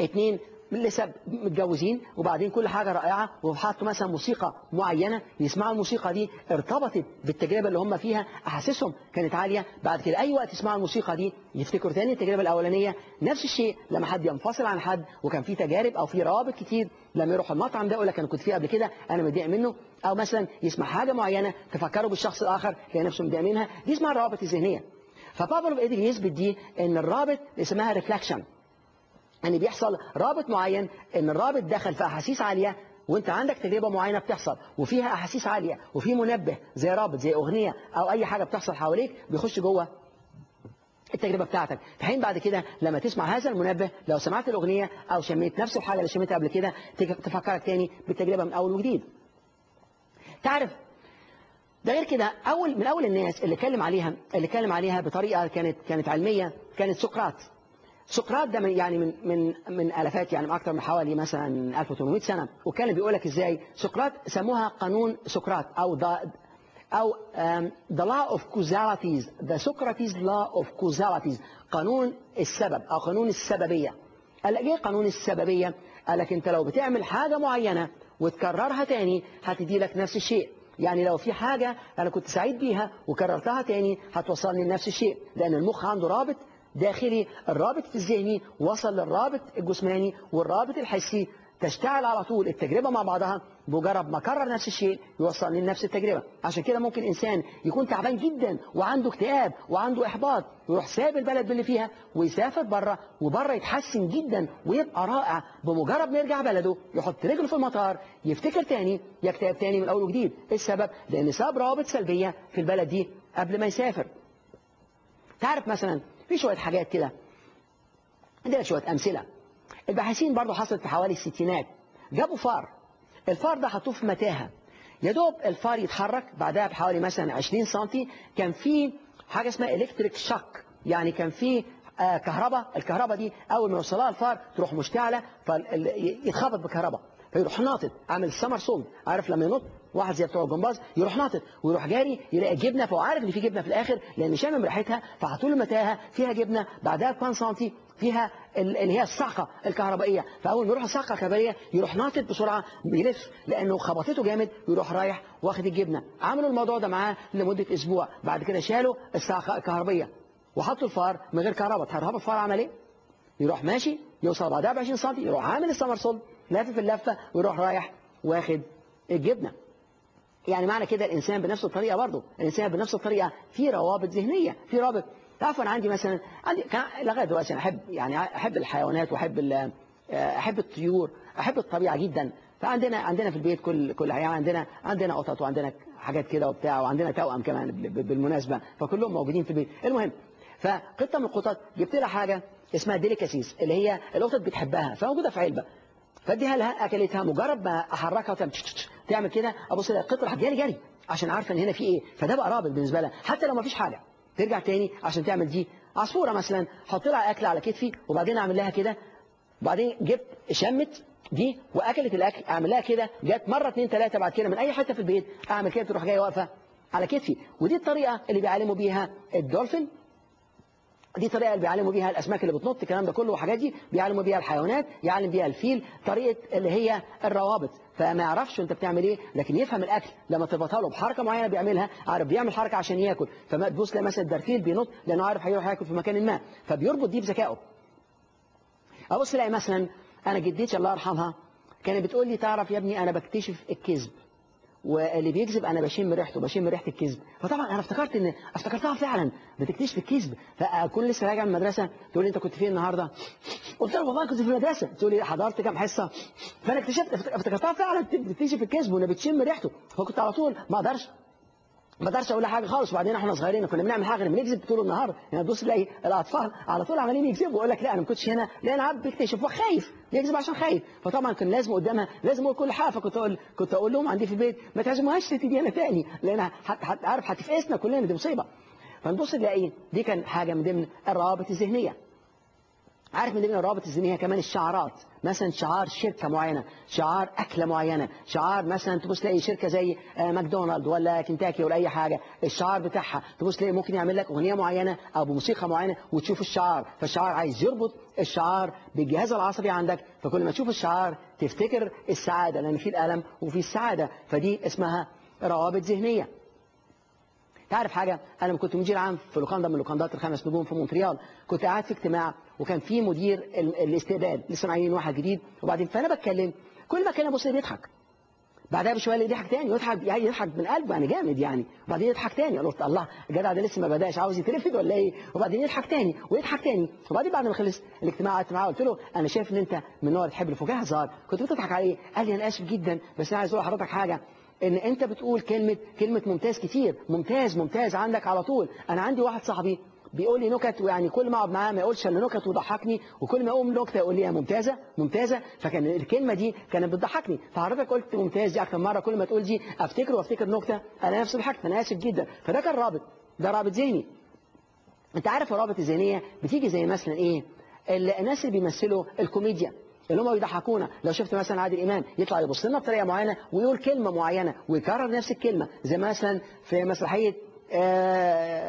اتنين لسه متجوزين وبعدين كل حاجة رائعة وحطوا مثلا موسيقى معينة يسمعوا الموسيقى دي ارتبطت بالتجربة اللي هم فيها أحاسيسهم كانت عالية. بعد كده أي وقت يسمعوا الموسيقى دي يفتكروا تاني التجربة الأولانية. نفس الشيء لما حد ينفصل عن حد وكان في تجارب أو في روابط كتير لما يروح المطعم ده يقول لك أنا كنت فيه قبل كده أنا متضايق منه. أو مثلا يسمع حاجة معينة تفكره بالشخص الآخر تلاقي نفسه متضايق منها دي اسمها الروابط الذهنية. فبافلوف قدر يثبت دي إن الرابط اسمها ريفلكشن يعني بيحصل رابط معين إن الرابط دخل في أحاسيس عالية وأنت عندك تجربة معينة بتحصل وفيها أحاسيس عالية وفي منبه زي رابط زي أغنية أو أي حاجة بتحصل حواليك بيخش جوه التجربة بتاعتك. في حين بعد كده لما تسمع هذا المنبه لو سمعت الأغنية أو شميت نفس الحاجة اللي شميتها قبل كده تفكرك تاني بالتجربة من أول وجديد. تعرف ده غير كده أول من أول الناس اللي اتكلم عليها اللي اتكلم عليها بطريقة كانت كانت علمية كانت سقراط. سقراط ده من يعني من من من آلافات يعني من أكثر من حوالي مثلا 1800 سنة وكان بيقول لك إزاي؟ سقراط سموها قانون سقراط أو ذا أو the law of causalities the Socrates law of causalities قانون السبب أو قانون السببية. قال لك إيه قانون السببية؟ قال لك أنت لو بتعمل حاجة معينة وتكررها تاني هتدي لك نفس الشيء. يعني لو في حاجة أنا كنت سعيد بيها وكررتها تاني هتوصلني لنفس الشيء لأن المخ عنده رابط داخلي الرابط الذهني وصل للرابط الجسماني والرابط الحسي. تشتعل على طول التجربة مع بعضها بمجرد ما كرر نفس الشيء يوصلني لنفس التجربة. عشان كده ممكن إنسان يكون تعبان جدا وعنده اكتئاب وعنده إحباط ويروح ساب البلد اللي فيها ويسافر بره وبره يتحسن جدا ويبقى رائع بمجرد ما يرجع بلده يحط رجله في المطار يفتكر تاني يكتئب تاني من أول وجديد. إيه السبب؟ لأن ساب روابط سلبية في البلد دي قبل ما يسافر. تعرف مثلا في شوية حاجات كده. عندنا شوية أمثلة. الباحثين برضه حصلت في حوالي الستينات. جابوا فار. الفار ده حطوه في متاهة. يا دوب الفار يتحرك. بعدها بحوالي مثلا 20 سم كان في حاجة اسمها الكتريك شوك يعني كان في آه كهرباء. الكهرباء دي أول ما يوصلها الفار تروح مشتعلة فيتخبط بكهرباء. فيروح ناطط عامل سمر سولد عارف لما ينط؟ واحد زي بتوع الجمباز يروح ناطط ويروح جاري يلاقي جبنة فهو عارف إن في جبنة في الآخر لأن شامم ريحتها فحطوا له متاهة فيها جبنة بعدها بكام سنتي فيها اللي هي الصعقه الكهربائية. فاول ما يروح الصعقه الكهربائية يروح ناطط بسرعة بيلف لأنه خبطته جامد ويروح رايح واخد الجبنة. عملوا الموضوع ده معاه لمدة أسبوع بعد كده شالوا الصعقه الكهربائية وحطوا الفار من غير كهرباء. تعرف الفار عمل إيه؟ يروح ماشي يوصل بعدها ب 20 سم يروح عامل السمر سولد لافف اللفة ويروح رايح واخد الجبنة. يعني معنى كده الإنسان بنفس الطريقة برضه. الإنسان بنفس الطريقة في روابط ذهنية في رابط أنا عندي مثلا عندي لغاية دلوقتي أنا أحب يعني أحب الحيوانات وأحب أحب الطيور أحب الطبيعة جدا. فعندنا عندنا في البيت كل كل يعني عندنا عندنا قطط وعندنا حاجات كده وبتاع وعندنا توأم كمان بالمناسبة. فكلهم موجودين في البيت. المهم فقطة من القطط جبت لها حاجة اسمها ديليكاسيس اللي هي القطط بتحبها فموجودة في علبة. فاديها لها أكلتها مجرد ما أحركها وتعمل تعمل كده؟ أبص الاقي القطه راح جري جري عشان عارفه إن هنا في إيه. فده بقى رابط بالنسبة لها حتى لو ما فيش حاجة. ترجع تاني عشان تعمل دي عصفورة مثلا حط لها أكل على كتفي وبعدين أعمل لها كده. وبعدين جبت شمت دي وأكلت الأكل أعمل لها كده. جت مرة اثنين ثلاثة بعد كده من أي حتة في البيت أعمل كده تروح جاية واقفة على كتفي. ودي الطريقة اللي بيعلموا بيها الدولفين دي طريقة اللي بيعلموا بيها الأسماك اللي بتنط الكلام ده كله وحاجات دي بيعلموا بيها الحيوانات يعلم بيها الفيل طريقة اللي هي الروابط. فما يعرفش انت بتعمل إيه لكن يفهم الأكل لما تربطها له بحركة معينة بيعملها عارف بيعمل حركة عشان ياكل. فما تبص تلاقي مثلا الدرفيل بينط لأنه عارف هيروح ياكل في مكان ما. فبيربط دي بذكائه. أبص تلاقي مثلا أنا جدتي الله يرحمها كانت بتقول لي تعرف يا ابني أنا بكتشف الكذب. واللي بيكذب أنا بشم ريحته بشم ريحة الكذب. فطبعا أنا افتكرت ان افتكرتها فعلا. بتكتشف الكذب. فاكون لسه راجع من المدرسة تقول لي أنت كنت فين النهارده؟ قلت لها والله كنت في المدرسة. تقول لي حضرت كام حصة؟ فأنا اكتشفت افتكرتها فعلا. بتكتشف الكذب وان بتشم ريحته. فكنت على طول ما أقدرش ما أقدرش أقول حاجة خالص. وبعدين إحنا صغيرين كنا بنعمل حاجة بنكذب طول النهار يعني تبص تلاقي الأطفال على طول عمالين يكذبوا ويقول لك لا أنا ما كنتش هنا لأن عم بيكتشف وخايف بيكذب عشان خايف. فطبعا كان لازم قدامها لازم أقول كل حاجة. فكنت أقول كنت أقول لهم عندي في البيت ما تعزموهاش ست دي أنا تاني لأن عارف هتفقسنا كلنا دي مصيبة. فنبص نلاقي دي كان حاجة من ضمن الروابط الذهنية. عارف من ضمن الروابط الذهنيه كمان الشعارات؟ مثلا شعار شركة معينة شعار أكلة معينة شعار مثلا تبص تلاقي شركة زي ماكدونالد ولا كنتاكي ولا أي حاجة الشعار بتاعها تبص تلاقي ممكن يعمل لك أغنية معينة أو بموسيقى معينة وتشوف الشعار فالشعار عايز يربط الشعار بالجهاز العصبي عندك فكل ما تشوف الشعار تفتكر السعادة لأن في الألم وفي السعادة فدي اسمها روابط ذهنية. تعرف حاجة؟ أنا كنت مدير عام في لوكاندا من لوكاندات الخمس نجوم في مونتريال كنت قاعد في اجتماع وكان في مدير الاستقبال لسه معين واحد جديد. وبعدين فأنا بتكلم كل ما كان ابص بيضحك بعدها بشوية اللي يضحك تاني يضحك يعني يضحك من قلبه يعني جامد يعني. وبعدين يضحك تاني. قلت الله الجدع ده لسه ما بدأش عاوز يترفد ولا إيه؟ وبعدين يضحك تاني ويضحك تاني. وبعدين بعد ما خلص الاجتماع قعدت معاه قلت له أنا شايف إن أنت من اللي تحب الفكاهة هزار كنت بتضحك عليه. قال لي أنا آسف جدا بس أنا عايز أقول لحضرتك حاجة. إن أنت بتقول كلمة كلمة ممتاز كتير. ممتاز ممتاز عندك على طول. أنا عندي واحد صاحبي بيقول لي نكت ويعني كل ما أقعد معاه ما يقولش الا نكت وضحكني وكل ما أقوم نكتة يقول لي يا ممتازة ممتازة. فكان الكلمة دي كانت بتضحكني. فحضرتك قلت ممتاز دي أكتر مرة كل ما تقول دي أفتكر وأفتكر نكتة أنا نفسي ضحكت أنا آسف جدا. فده كان رابط ده رابط ذهني. أنت عارف الرابط الذهنية بتيجي زي مثلا إيه؟ الناس اللي بيمثلوا الكوميديا اللي هم بيضحكونا. لو شفت مثلا عادل إمام يطلع يبص لنا بطريقة معينة ويقول كلمة معينة ويكرر نفس الكلمة. زي مثلا في مسرحية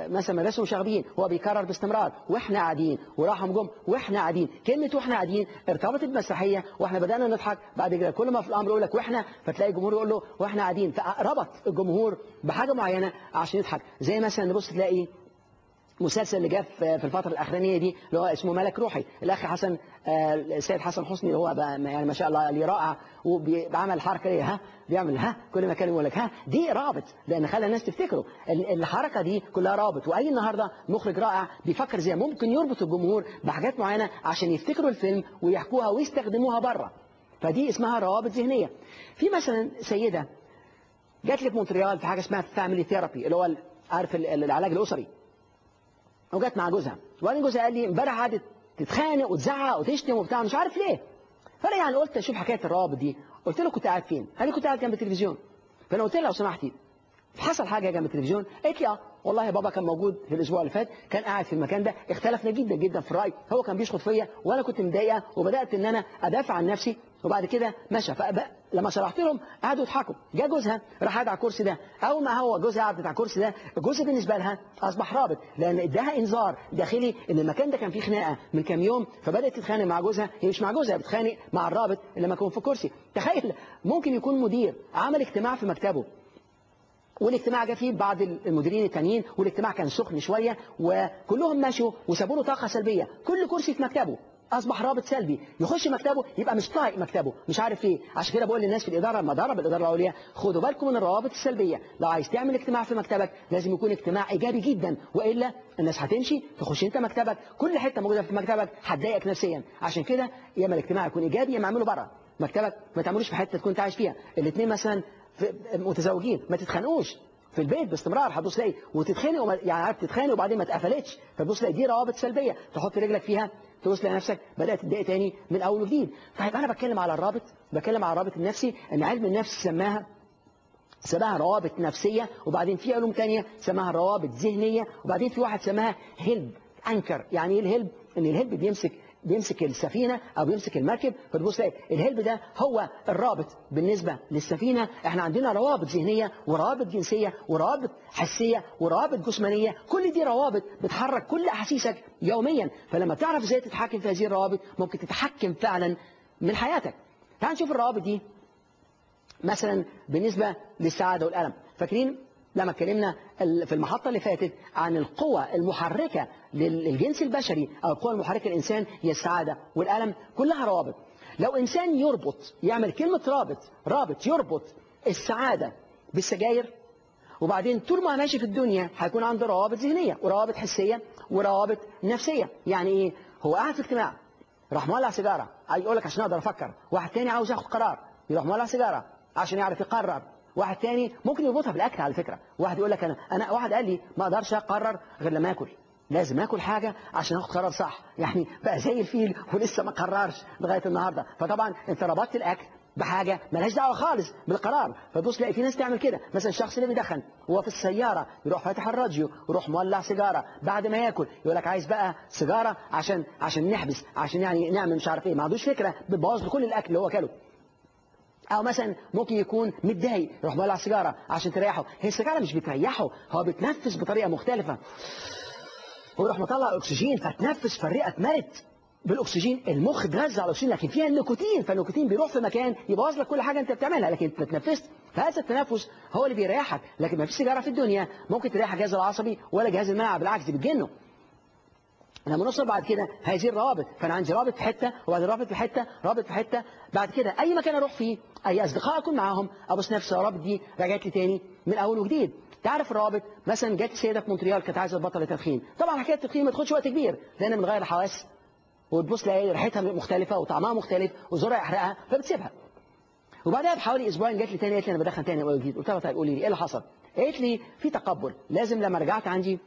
مثلا مدرسه مشاغبين هو بيكرر باستمرار. وإحنا قاعدين. وراحهم جم. وإحنا قاعدين. كلمة وإحنا قاعدين ارتبطت بمسرحيه وإحنا بدأنا نضحك. بعد كده كل ما في الأمر يقول لك وإحنا فتلاقي الجمهور يقول له وإحنا قاعدين. فربط الجمهور بحاجة معينة عشان يضحك. زي مثلا نبص تلاقي مسلسل اللي جه في الفترة الأخرانية دي اللي هو اسمه ملك روحي. الأخ حسن السيد حسن حسني اللي هو يعني ما شاء الله اللي رائع وبيعمل حركة ها؟ بيعمل ها؟ كل ما كان يقول لك ها؟ دي رابط لأن خلى الناس تفتكره. الحركة دي كلها رابط. وأي النهاردة مخرج رائع بيفكر زي ممكن يربط الجمهور بحاجات معينة عشان يفتكروا الفيلم ويحكوها ويستخدموها بره. فدي اسمها روابط ذهنية. في مثلا سيدة جات لي في مونتريال في حاجة اسمها family therapy اللي هو عارف العلاج الأسري. وجت مع جوزها. وبعدين جوزها قال لي امبارح قعدت تتخانق وتزعق وتشتم وبتاع مش عارف ليه. فأنا يعني قلت أشوف حكاية الروابط دي. قلت له كنت قاعد فين؟ قال لي كنت قاعد جنب التلفزيون. فأنا قلت لها لو سمحتي. حصل حاجة جنب التلفزيون؟ قالت لي آه. والله بابا كان موجود في الأسبوع اللي فات كان قاعد في المكان ده اختلفنا جدا جدا في الراي هو كان بيشخط فيا وأنا كنت مضايقة وبدأت إن أنا أدافع عن نفسي. وبعد كده مشى. فبقى لما شرحت لهم قعدوا يضحكوا. جه جوزها راح قاعد على الكرسي ده. أول ما هو جوزها قعدت على الكرسي ده الجزء بالنسبة لها أصبح رابط لأن إداها إنذار داخلي إن المكان ده كان فيه خناقة من كام يوم فبدأت تتخانق مع جوزها. هي مش مع جوزها بتتخانق مع الرابط اللي لما يكون في الكرسي. تخيل ممكن يكون مدير عمل اجتماع في مكتبه والاجتماع جه فيه بعض المديرين التانيين والاجتماع كان سخن شوية وكلهم مشوا وسابوا له طاقة سلبية. كل كرسي في مكتبه. أصبح رابط سلبي. يخش مكتبه يبقى مش طايق مكتبه. مش عارف ليه عشان كده بقول للناس في الإدارة لما ضرب الاداره العليا خدوا بالكم من الروابط السلبية. لو عايز تعمل اجتماع في مكتبك لازم يكون اجتماع إيجابي جدا. وإلا الناس هتمشي تخش أنت مكتبك. كل حتة موجودة في مكتبك هتضايقك نفسيا. عشان كده يا اما الاجتماع يكون إيجابي يا اما اعمله بره مكتبك ما تعملوش في حتة تكون انت عايش فيها. الاثنين مثلا متزوجين. ما تتخانقوش. في البيت باستمرار. هتبص تلاقي وتتخانق يعني عارف تتخانق وبعدين ما اتقفلتش. فتبص تلاقي دي روابط سلبية. تحط رجلك فيها تبص تلاقي نفسك بدأت تتضايق تاني من اول وجديد. طيب أنا بتكلم على الرابط بتكلم على الرابط النفسي إن علم النفس سماها سماها روابط نفسية وبعدين في علوم تانية سماها روابط ذهنية وبعدين في واحد سماها هلب أنكر. يعني إيه الهلب؟ إن الهلب بيمسك بيمسك السفينة أو بيمسك المركب فتبص الهلب ده هو الرابط بالنسبة للسفينة. إحنا عندنا روابط ذهنية وروابط جنسية وروابط حسية وروابط جسمانية. كل دي روابط بتحرك كل أحاسيسك يوميا. فلما تعرف إزاي تتحكم في هذه الروابط ممكن تتحكم فعلا من حياتك. تعال نشوف الروابط دي. مثلا بالنسبة للسعادة والألم. فاكرين لما اتكلمنا في المحطة اللي فاتت عن القوة المحركة للجنس البشري أو القوة المحركة للإنسان هي السعادة والألم كلها روابط. لو إنسان يربط يعمل كلمة رابط رابط يربط السعادة بالسجاير وبعدين طول ما ماشي في الدنيا هيكون عنده روابط ذهنية وروابط حسية وروابط نفسية. يعني إيه؟ هو قاعد في اجتماع راح مولع سيجارة. يقول لك عشان أقدر أفكر واحد تاني عاوز ياخد قرار يروح مولع سيجارة عشان يعرف يقرر. واحد تاني ممكن يربطها بالأكل على فكرة. واحد يقول لك أنا أنا واحد قال لي ما أقدرش أقرر غير لما آكل. لازم آكل حاجة عشان آخد قرار صح. يعني بقى زي الفيل ولسه ما قررش لغاية النهارده. فطبعا أنت ربطت الأكل بحاجة ملهاش دعوة خالص بالقرار. فتبص تلاقي في ناس تعمل كده. مثلا الشخص اللي بيدخن وهو في السيارة يروح فاتح الراديو يروح مولع سيجارة. بعد ما ياكل يقول لك عايز بقى سيجارة عشان عشان نحبس عشان يعني نعمل مش عارف إيه. ما عندوش فكرة بتبوظ كل الأكل اللي هو أكله. أو مثلا ممكن يكون متضايق يروح مولع سيجارة عشان تريحه. هي السيجارة مش بتريحه هو بتنفس بطريقة مختلفة. ويروح مطلع أكسجين فتنفس فالرئه اتملت بالأكسجين المخ اتغذى على الأكسجين لكن فيها النيكوتين. فالنيكوتين بيروح في مكان يبوظ لك كل حاجة أنت بتعملها لكن أنت تنفست فهذا التنفس هو اللي بيريحك لكن ما فيش سيجارة في الدنيا. ممكن تريح الجهاز العصبي ولا جهاز المناعة بالعكس بتجنه. لما نوصل بعد كده هذه الروابط فانا عندي رابط في حتة وبعد رابط في حتة رابط في حتة. بعد كده أي مكان أروح فيه أي أصدقاء أكون معاهم أبص نفس الروابط دي رجعت لي تاني من أول وجديد. تعرف الروابط؟ مثلا جت سيدة في مونتريال كانت عايزة تبطل التدخين. طبعا حكاية التدخين ما تاخدش وقت كبير لأن بنغير الحواس وتبص تلاقي ريحتها مختلفة وطعمها مختلف وزرع يحرقها فبتسيبها. وبعدها بحوالي أسبوعين جت لي تاني قالت لي أنا بدخن تاني أول وجديد. قلت لها طيب قولي لي إيه اللي حصل؟ قالت لي في تقبل. لازم لما رجعت عندي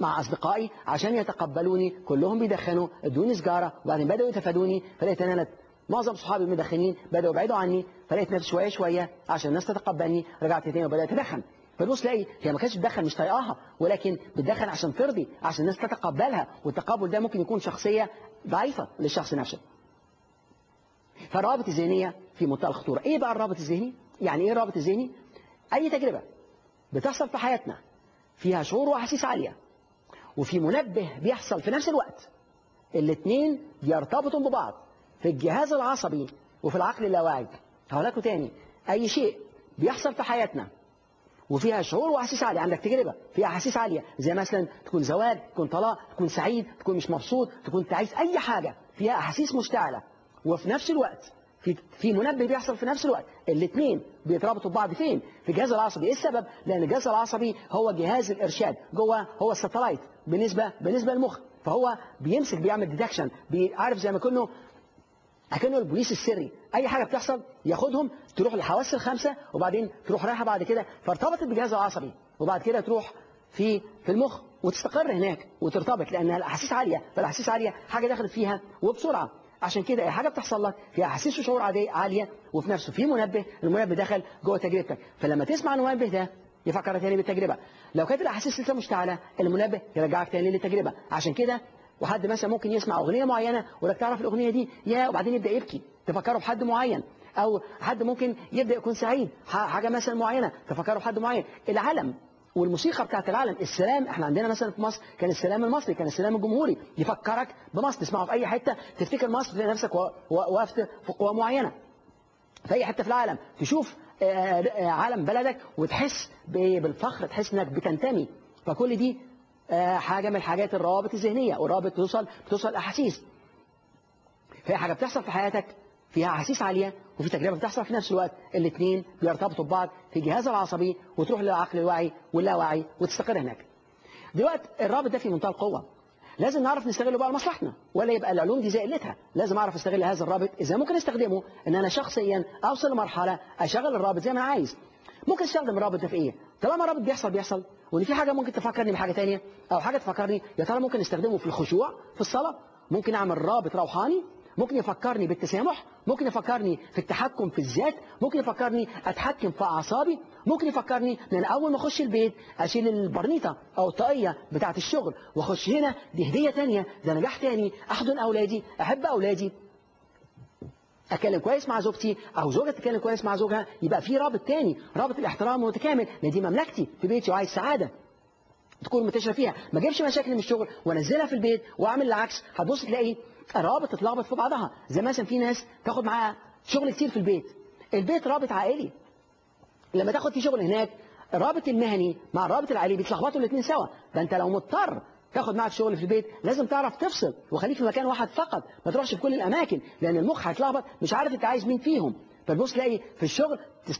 مع أصدقائي عشان يتقبلوني كلهم بيدخنوا ادوني سجارة وبعدين بدأوا يتفادوني فلقيت أن أنا معظم صحابي المدخنين بدأوا يبعدوا عني فلقيت نفسي شوية شوية عشان الناس تتقبلني رجعت تاني وبدأت أدخن فبص تلاقي هي ما كانتش بتدخن مش طايقاها ولكن بتدخن عشان ترضي عشان الناس تتقبلها والتقبل ده ممكن يكون شخصية ضعيفة للشخص نفسه. فالروابط الذهنية في منتهى الخطورة. إيه بقى الرابط الذهني؟ يعني إيه الرابط الذهني؟ أي تجربة بتحصل في حياتنا فيها شعور واحاسيس عالية. وفي منبه بيحصل في نفس الوقت. الاثنين بيرتبطوا ببعض في الجهاز العصبي وفي العقل اللاواعي. هقول لكم تاني. أي شيء بيحصل في حياتنا وفيها شعور وأحاسيس عالية. عندك تجربة فيها أحاسيس عالية. زي مثلا تكون زواج تكون طلاق تكون سعيد تكون مش مبسوط تكون تعيس أي حاجة فيها أحاسيس مشتعلة. وفي نفس الوقت في في منبه بيحصل في نفس الوقت. الاثنين بيتربطوا ببعض فين؟ في الجهاز العصبي. إيه السبب؟ لأن الجهاز العصبي هو جهاز الإرشاد. جوه هو ال satellite بالنسبة بالنسبة للمخ. فهو بيمسك بيعمل detection عارف زي ما كأنه أكنه البوليس السري. أي حاجة بتحصل ياخدهم تروح للحواس الخمسة وبعدين تروح رايحة بعد كده. فارتبطت بالجهاز العصبي. وبعد كده تروح في في المخ وتستقر هناك وترتبط لأن الأحاسيس عالية. فالأحاسيس عالية حاجة دخلت فيها وبسرعة. عشان كده أي حاجة بتحصل لك فيها أحاسيس وشعور عادية عالية وفي نفسه في منبه المنبه دخل جوه تجربتك. فلما تسمع المنبه ده يفكرك تاني بالتجربة. لو كانت الأحاسيس لسه مشتعلة المنبه يرجعك تاني للتجربة. عشان كده وحد مثلا ممكن يسمع أغنية معينة ولك تعرف الأغنية دي يا وبعدين يبدأ يبكي. تفكره بحد معين. أو حد ممكن يبدأ يكون سعيد حاجة مثلا معينة تفكره بحد معين. العلم والموسيقى بتاعت العالم السلام إحنا عندنا مثلا في مصر كان السلام المصري كان السلام الجمهوري يفكرك بمصر تسمعه في أي حتة تفتكر مصر تلاقي نفسك وقفت في قوى معينة. في أي حتة في العالم تشوف عالم بلدك وتحس بالفخر تحس إنك بتنتمي. فكل دي حاجة من الحاجات الروابط الذهنية والروابط بتوصل بتوصل احاسيس فهي حاجة بتحصل في حياتك فيها أحاسيس عالية وفي تجربه بتحصل في نفس الوقت الاثنين بيرتبطوا ببعض في الجهاز العصبي وتروح للعقل الواعي واللاواعي وتستقر هناك. دلوقتي الرابط ده في منتهى القوة. لازم نعرف نستغله بقى لمصلحتنا ولا يبقى العلوم دي زي قلتها لازم أعرف أستغل هذا الرابط إزاي ممكن أستخدمه إن أنا شخصيا أوصل لمرحلة أشغل الرابط زي ما أنا عايز. ممكن أستخدم الرابط ده في إيه؟ طالما الرابط بيحصل بيحصل. وإن في حاجة ممكن تفكرني بحاجة ثانية أو حاجة تفكرني يا ترى ممكن أستخدمه في الخشوع في الصلاة؟ ممكن أعمل رابط روحاني ممكن يفكرني بالتسامح ممكن يفكرني في التحكم في الذات ممكن يفكرني أتحكم في أعصابي ممكن يفكرني إن أنا أول ما أخش البيت أشيل البرنيطة أو الطاقية بتاعة الشغل وأخش هنا دي هدية ثانية ده نجاح ثاني أحضن أولادي أحب أولادي. أتكلم كويس مع زوجتي أو زوجة تتكلم كويس مع زوجها يبقى في رابط تاني رابط الاحترام متكامل لأن دي مملكتي في بيتي وعايز سعادة. تكون منتشره فيها ما أجيبش مشاكل من الشغل وأنزلها في البيت وأعمل العكس هتبص تلاقي الروابط تتلخبط في بعضها. زي مثلا في ناس تاخد معاها شغل كتير في البيت. البيت رابط عائلي. لما تاخد في شغل هناك الرابط المهني مع الرابط العائلي بيتلخبطوا الاثنين سوا. فأنت لو مضطر تاخد معك شغل في البيت لازم تعرف تفصل وخليك في مكان واحد فقط ما تروحش في كل الأماكن لأن المخ هيتلخبط مش عارف أنت عايز مين فيهم. فتبص تلاقي في الشغل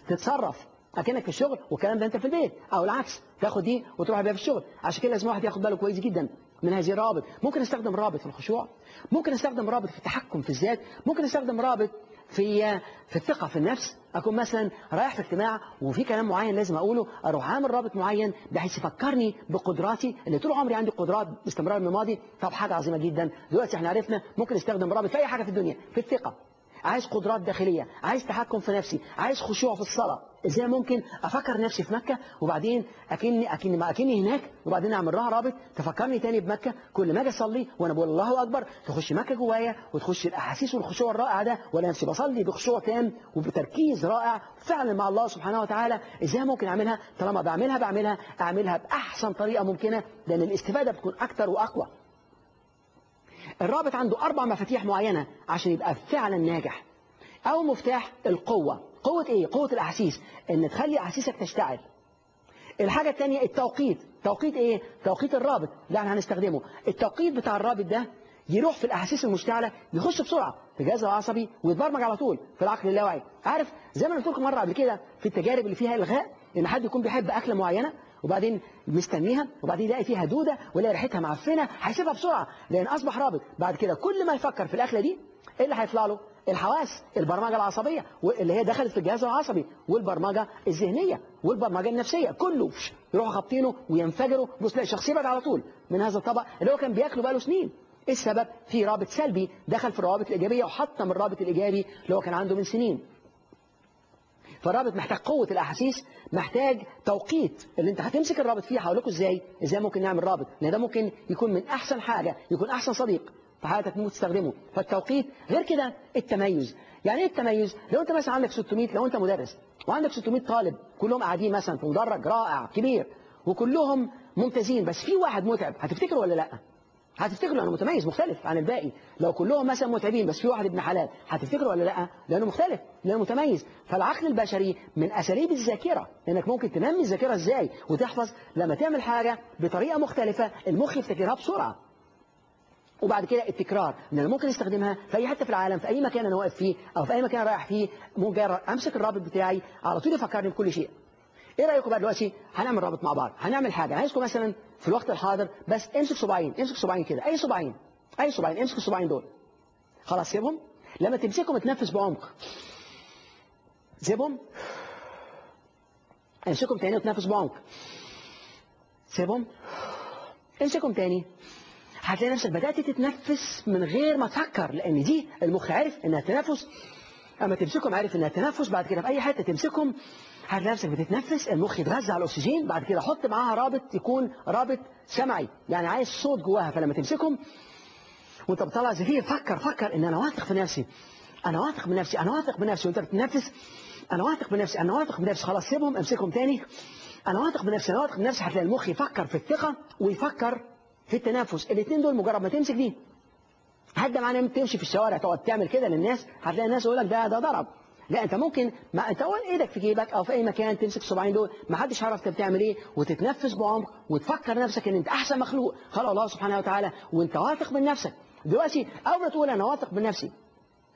تتصرف. أكنك في الشغل والكلام ده أنت في البيت. أو العكس تاخد دي وتروح بيها في الشغل. عشان كده لازم واحد ياخد باله كويس جدا. من هذه الروابط ممكن أستخدم رابط في الخشوع. ممكن أستخدم رابط في التحكم في الذات. ممكن أستخدم رابط في في الثقة في النفس. أكون مثلا رايح في اجتماع وفي كلام معين لازم أقوله أروح عامل رابط معين بحيث يفكرني بقدراتي اللي طول عمري عندي قدرات باستمرار من الماضي. طب حاجة عظيمة جدا. دلوقتي إحنا عرفنا ممكن نستخدم رابط في أي حاجة في الدنيا. في الثقة. عايز قدرات داخلية عايز تحكم في نفسي عايز خشوع في الصلاة. إزاي ممكن أفكر نفسي في مكة وبعدين اكني اكني ما أكني هناك وبعدين أعمل لها رابط؟ تفكرني تاني بمكة. كل ما أجي أصلي وأنا بقول الله أكبر تخش مكة جوايا وتخش الأحاسيس والخشوع الرائع ده. ولا نفسي بصلي بخشوع تام وبتركيز رائع فعلا مع الله سبحانه وتعالى. إزاي ممكن أعملها؟ طالما بعملها بعملها أعملها بأحسن طريقة ممكنة لأن الاستفادة بتكون أكتر وأقوى. الرابط عنده أربع مفاتيح معينة عشان يبقى فعلا ناجح. أو مفتاح القوة. قوة إيه؟ قوة الأحاسيس. إن تخلي أحاسيسك تشتعل. الحاجة الثانية التوقيت. توقيت إيه؟ توقيت الرابط اللي إحنا هنستخدمه. التوقيت بتاع الرابط ده يروح في الأحاسيس المشتعلة يخش بسرعة في الجهاز العصبي ويتبرمج على طول في العقل اللاواعي. عارف زي ما قلت لكم مرة قبل كده في التجارب اللي فيها إلغاء إن حد يكون بيحب أكلة معينة وبعدين مستنيها وبعدين يلاقي فيها دودة ويلاقي ريحتها معفنة هيسيبها بسرعة لأن أصبح رابط. بعد كده كل ما يفكر في الأكلة دي إيه اللي هيطلع له؟ الحواس البرمجة العصبية اللي هي دخلت في الجهاز العصبي والبرمجة الذهنية والبرمجة النفسية. كله يروحوا خابطينه وينفجروا. بص تلاقي الشخص يبعد على طول من هذا الطبق اللي هو كان بياكله بقاله سنين. إيه السبب؟ في رابط سلبي دخل في الروابط الإيجابية وحطم الرابط الإيجابي اللي هو كان عنده من سنين. فالرابط محتاج قوة الأحاسيس محتاج توقيت اللي أنت هتمسك الرابط فيه هقول لكم إزاي إزاي ممكن نعمل رابط لأن ده ممكن يكون من أحسن حاجة يكون أحسن صديق في حياتك ممكن تستخدمه. فالتوقيت غير كده التميز. يعني إيه التميز؟ لو أنت مثلا عندك 600 لو أنت مدرس وعندك 600 طالب كلهم قاعدين مثلا في مدرج رائع كبير وكلهم ممتازين بس في واحد متعب هتفتكره ولا لأ؟ هتفتكروا انه متميز مختلف عن الباقي. لو كلهم مثلا متعبين بس في واحد ابن حلال هتفتكروا ولا لأ؟ لأنه مختلف لأنه متميز. فالعقل البشري من أساليب الذاكرة إنك ممكن تنمي الذاكرة إزاي وتحفظ لما تعمل حاجة بطريقة مختلفة المخ يفتكرها بسرعة. وبعد كده التكرار إن أنا ممكن أستخدمها في أي حتة في العالم في أي مكان أنا واقف فيه أو في أي مكان رايح فيه مجرد أمسك الرابط بتاعي على طول يفكرني بكل شيء. إيه رأيكم بقى دلوقتي؟ هنعمل رابط مع بعض. هنعمل حاجة. عايزكم مثلا في الوقت الحاضر بس امسك صباعين. امسك صباعين كده. أي صباعين. أي صباعين. امسك الصباعين دول. خلاص سيبهم. لما تمسكهم تنفس بعمق. سيبهم. امسكهم تاني وتنفس بعمق. سيبهم. امسكهم تاني. هتلاقي نفسك بدأت تتنفس من غير ما تفكر لأن دي المخ عارف إنها تنفس. أما تمسكهم عارف إنها تنفس بعد كده في أي حتة تمسكهم هتلاقي نفسك بتتنفس المخ يتغذى على الأكسجين بعد كده حط معاها رابط يكون رابط سمعي. يعني عايز صوت جواها فلما تمسكهم وانت بتطلع زفير فكر فكر إن أنا واثق في نفسي. أنا واثق من نفسي أنا واثق بنفسي وانت بتتنفس. أنا واثق بنفسي أنا واثق بنفسي. خلاص سيبهم امسكهم تاني. أنا واثق بنفسي أنا واثق بنفسي. هتلاقي المخ يفكر في الثقة ويفكر في التنافس الاثنين دول مجرد ما تمسك دي حد معانا تمشي في الشوارع تقعد تعمل كده للناس. هتلاقي الناس يقول لك ده ده ضرب. لا أنت ممكن ما أنت أول إيدك في جيبك أو في أي مكان تمسك الصباعين دول ما حدش عارف أنت بتعمل إيه وتتنفس بعمق وتفكر نفسك إن أنت أحسن مخلوق. خلق الله سبحانه وتعالى وأنت واثق من نفسك. دلوقتي أول ما تقول أنا واثق من نفسي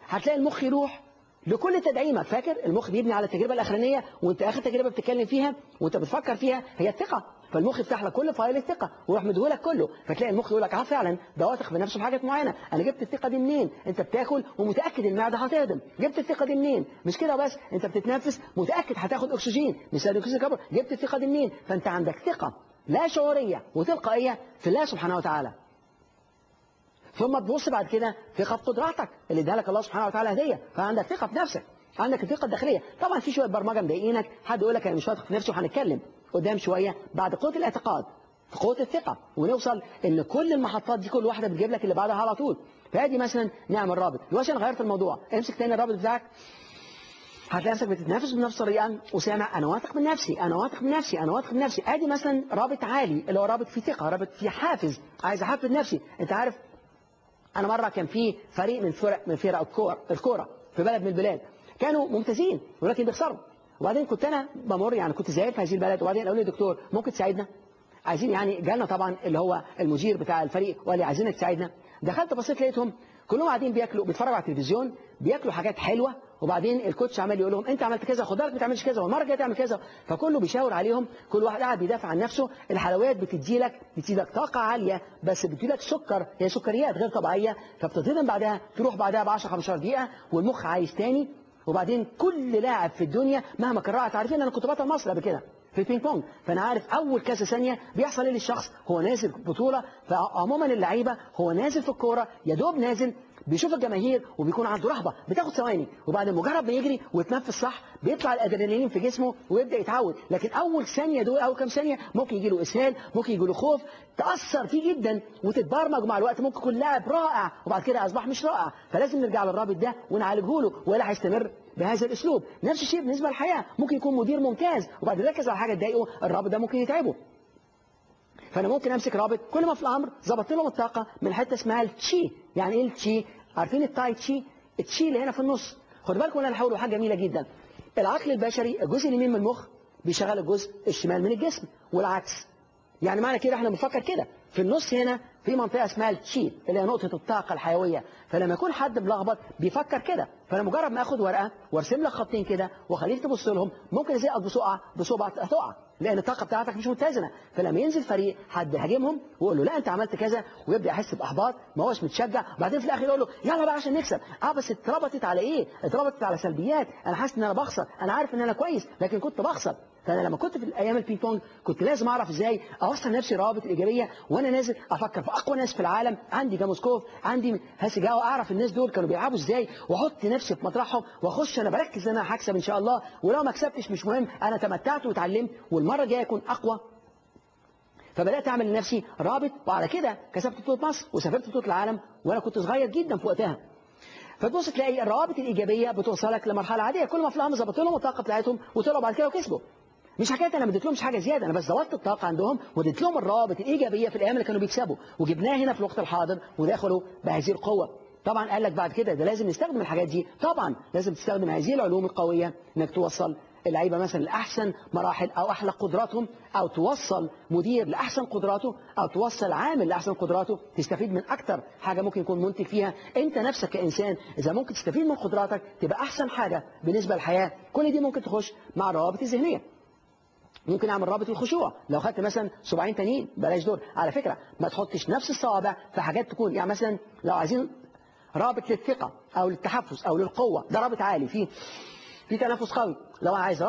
هتلاقي المخ يروح لكل تدعيمك. فاكر؟ المخ بيبني على التجربة الأخرانية وأنت آخر تجربة بتتكلم فيها وأنت بتفكر فيها هي الثقة. فالمخ يفتح لك كل file الثقة ويروح مديهولك كله. فتلاقي المخ يقول لك آه فعلا ده واثق بنفسه في حاجات معينة. أنا جبت الثقة دي منين؟ أنت بتاكل ومتأكد المعده هتهضم. جبت الثقة دي منين؟ مش كده بس أنت بتتنفس متأكد هتاخد أكسجين مش ثاني اكسيد الكربون جبت الثقة دي منين؟ فأنت عندك ثقة لا شعورية وتلقائية في الله سبحانه وتعالى. ثم تبص بعد كده في قدراتك اللي اداها لك الله سبحانه وتعالى هدية. فعندك ثقة في نفسك عندك الثقة الداخلية. طبعا في شوية برمجة مضايقينك حد يقول لك أنا مش واثق في نفسي وهنتكلم. قدام شوية بعد قوة الاعتقاد في قوة الثقة ونوصل إن كل المحطات دي كل واحدة بتجيب لك اللي بعدها على طول. فأدي مثلا نعمل رابط دلوقتي أنا غيرت الموضوع. امسك تاني الرابط بتاعك. هتلاقي نفسك بتتنافس بنفس الطريقة. وسامع أنا واثق من نفسي أنا واثق من نفسي أنا واثق من نفسي. أدي مثلا رابط عالي اللي هو رابط فيه ثقة رابط فيه حافز. عايز أحفز نفسي. أنت عارف أنا مرة كان في فريق من فرق من فرق الكوره الكورة في بلد من البلاد. كانوا ممتازين ولكن بيخسروا. وبعدين كنت أنا بمر يعني كنت زاير في هذه البلد. وبعدين قالوا لي دكتور ممكن تساعدنا؟ عايزين يعني جالنا طبعا اللي هو المدير بتاع الفريق وقال لي عايزينك تساعدنا. دخلت بصيت لقيتهم كلهم قاعدين بياكلوا بيتفرجوا على التلفزيون بياكلوا حاجات حلوة. وبعدين الكوتش عمال يقول لهم أنت عملت كذا خد بالك ما تعملش كذا والمرة الجاية تعمل كذا. فكله بيشاور عليهم كل واحد قاعد بيدافع عن نفسه. الحلويات بتدي لك بتدي لك طاقة عالية بس بتدي لك سكر. هي سكريات غير طبيعية فبتتهضم بعدها تروح بعدها ب 10 15 دقيقة والمخ عايز تاني. وبعدين كل لاعب في الدنيا مهما كان رائع عارفين أنا كنت بطل مصر قبل كده في البينج بونج. فأنا عارف أول كذا ثانية بيحصل إيه للشخص هو نازل بطولة فعموما اللعيبة هو نازل في الكورة يا دوب نازل بيشوف الجماهير وبيكون عنده رهبة بتاخد ثواني وبعد مجرد ما يجري ويتنفس صح بيطلع الأدرينالين في جسمه ويبدأ يتعود. لكن أول ثانية دول أول كام ثانية ممكن يجي له إسهال ممكن يجي له خوف تأثر فيه جدا وتتبرمج مع الوقت. ممكن يكون لاعب رائع وبعد كده أصبح مش رائع. فلازم نرجع للرابط ده ونعالجه له ولا هيستمر. بهذا الأسلوب. نفس الشيء بالنسبة للحياة. ممكن يكون مدير ممتاز وبعد يركز على حاجة تضايقه الرابط ده ممكن يتعبه. فأنا ممكن أمسك رابط. كل ما في الأمر ظبطت لهم الطاقة من حتة اسمها التشي. يعني إيه التشي؟ عارفين التاي تشي؟ التشي اللي هنا في النص. خد بالكم أنا هقول حاجة جميلة جدا. العقل البشري الجزء اليمين من المخ بيشغل الجزء الشمال من الجسم والعكس. يعني معنى كده إحنا بنفكر كده. في النص هنا في منطقة اسمها التشي اللي هي نقطة الطاقة الحيوية. فلما يكون حد ملخبط بيفكر كده. فأنا مجرد ما آخد ورقة وأرسم لك خطين كده وأخليك تبص لهم ممكن ازقك بسقعه بصبع هتقع لأن الطاقة بتاعتك مش متزنة. فلما ينزل فريق حد هاجمهم ويقول له لا أنت عملت كذا ويبدأ يحس بإحباط ما هوش متشجع. بعدين في الآخر يقول له يلا بقى عشان نكسب. آه بس اتربطت على إيه؟ اتربطت على سلبيات. أنا حاسس إن أنا بخسر. أنا عارف إن أنا كويس لكن كنت بخسر. فانا لما كنت في الأيام البينج بونج كنت لازم أعرف إزاي أوصل نفسي روابط الايجابيه وأنا نازل أفكر في أقوى ناس في العالم. عندي جاموسكوف عندي هاسيجاوا أعرف الناس دول كانوا بيلعبوا إزاي وأحط نفسي في مطرحهم وأخش أنا بركز إن أنا هكسب إن شاء الله. ولو ما كسبتش مش مهم أنا تمتعت واتعلمت والمرة الجاية أكون أقوى. فبدأت أعمل لنفسي رابط وعلى كده كسبت بطولة مصر وسافرت بطولة العالم وأنا كنت صغير جدا في وقتها. فتبص تلاقي الروابط الإيجابية بتوصلك لمرحلة عادية. كل ما فلان ظبطت لهم الطاقه بتاعتهم وطلعوا بعد كده وكسبوا. مش حكاية أنا ما اديتلهمش حاجة زيادة أنا بس زودت الطاقة عندهم واديت لهم الروابط الإيجابية في الأيام اللي كانوا بيكسبوا وجبناها هنا في الوقت الحاضر ودخلوا بهذه القوة. طبعا قال لك بعد كده ده لازم نستخدم الحاجات دي. طبعا لازم تستخدم هذه العلوم القوية إنك توصل اللعيبة مثلا لأحسن مراحل أو أحلى قدراتهم أو توصل مدير لأحسن قدراته أو توصل عامل لأحسن قدراته. تستفيد من أكتر حاجة ممكن يكون منتج فيها أنت نفسك كإنسان. إذا ممكن تستفيد من قدراتك تبقى أحسن حاجة بالنسبة للحياة. كل دي ممكن تخش مع الروابط الذهنيه ممكن أعمل رابط الخشوع. لو خدت مثلا صباعين تانيين بلاش دول. على فكرة ما تحطش نفس الصوابع في حاجات تكون يعني مثلا لو عايزين رابط للثقة أو للتحفز أو للقوة ده رابط عالي. فيه في تنفس قوي. لو عايز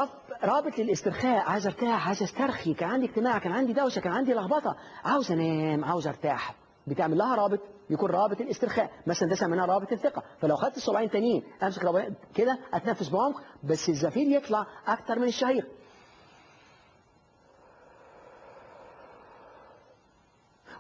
رابط للاسترخاء عايز أرتاح عايز أسترخي. كان عندي اجتماع كان عندي دوشة كان عندي لخبطة. عاوز أنام عاوز أرتاح. بتعمل لها رابط يكون رابط الاسترخاء. مثلا ده سميناه رابط الثقة. فلو خدت الصباعين تانيين أمسك كده أتنفس بعمق بس الزفير يطلع أكتر من الشهيق.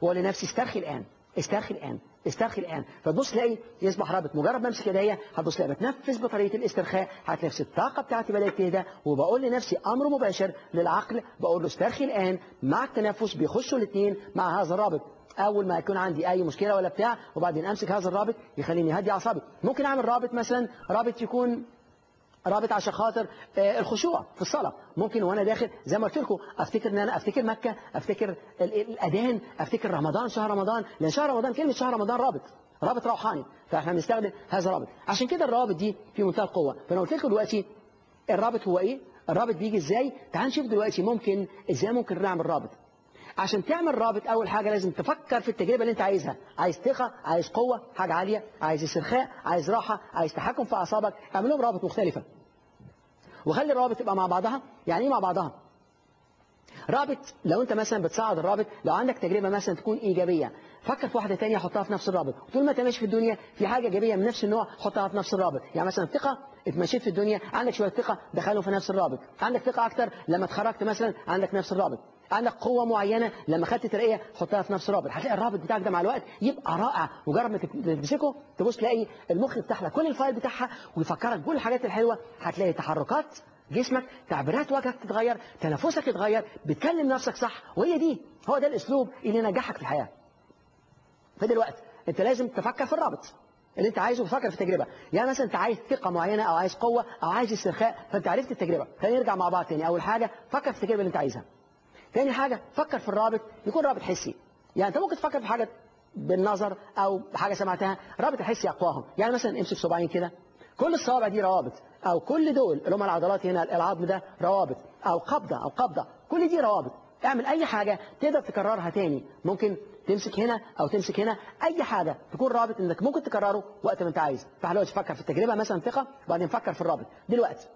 واقول لنفسي استرخي الآن استرخي الآن استرخي الآن. فتبص تلاقي يصبح رابط مجرد ما امسك ايديا هتبص تلاقي بتنفس بطريقة الاسترخاء هتلاقي نفس الطاقه بتاعتي بدأت تهدى وبقول لنفسي أمر مباشر للعقل بقول له استرخي الآن مع التنفس بيخشوا الاثنين مع هذا الرابط. أول ما يكون عندي أي مشكلة ولا بتاع وبعدين أمسك هذا الرابط يخليني أهدي أعصابي. ممكن أعمل رابط مثلا رابط يكون رابط عشان خاطر آه، الخشوع في الصلاة. ممكن وأنا داخل زي ما قلت لكم أفتكر إن أنا أفتكر مكة أفتكر ال- الأذان أفتكر رمضان شهر رمضان. لأن شهر رمضان كلمة شهر رمضان رابط رابط روحاني. فإحنا بنستخدم هذا الرابط. عشان كده الروابط دي في منتهى القوة. فأنا قلت لكم دلوقتي الرابط هو إيه؟ الرابط بيجي إزاي؟ تعال نشوف دلوقتي ممكن إزاي ممكن نعمل رابط. عشان تعمل رابط أول حاجة لازم تفكر في التجربة اللي أنت عايزها. عايز ثقه عايز قوة حاجة عالية عايز استرخاء عايز راحة عايز تحكم في أعصابك. اعمل لهم مختلفة. وخلي الروابط تبقى مع بعضها. يعني إيه مع بعضها؟ رابط لو أنت مثلا بتصعد الرابط لو عندك تجربة مثلا تكون إيجابية فكر في واحدة تانية حطها في نفس الرابط. طول ما أنت ماشي في الدنيا في حاجة إيجابية من نفس النوع حطها في نفس الرابط. يعني مثلا ثقه اتمشيت في الدنيا عندك شوية ثقه دخلهم في نفس الرابط. عندك ثقه أكتر لما اتخرجت مثلا عندك نفس الرابط. عندك قوة معينة لما خدت ترقية حطها في نفس الرابط. هتلاقي الرابط بتاعك ده مع الوقت يبقى رائع. مجرد ما تمسكه تبص تلاقي المخ يفتح لك كل الفايل بتاعها ويفكرك كل الحاجات الحلوة. هتلاقي تحركات جسمك تعبيرات وجهك تتغير تنفسك يتغير بتكلم نفسك صح. وهي دي هو ده الأسلوب اللي ينجحك في الحياة. فدلوقتي انت لازم تفكر في الرابط. اللي انت عايزه تفكر في التجربة. يعني مثلا انت عايز ثقة معينة أو عايز قوة أو عايز استرخاء فانت عرفت التجربة. خلينا نرجع مع بعض تاني. أول حاجة فكر في التجربة اللي انت عايزها. تاني حاجة فكر في الرابط يكون رابط حسي. يعني أنت ممكن تفكر في حاجة بالنظر أو بحاجة سمعتها رابط الحسي أقواهم. يعني مثلا امسك صباعين كده. كل الصوابع دي روابط. أو كل دول اللي هم العضلات هنا العظم ده روابط. أو قبضة أو قبضة. كل دي روابط. اعمل أي حاجة تقدر تكررها تاني. ممكن تمسك هنا أو تمسك هنا. أي حاجة تكون رابط إنك ممكن تكرره وقت ما أنت عايز. فدلوقتي تفكر في التجربة مثلا ثقة وبعدين فكر في الرابط. دلوقتي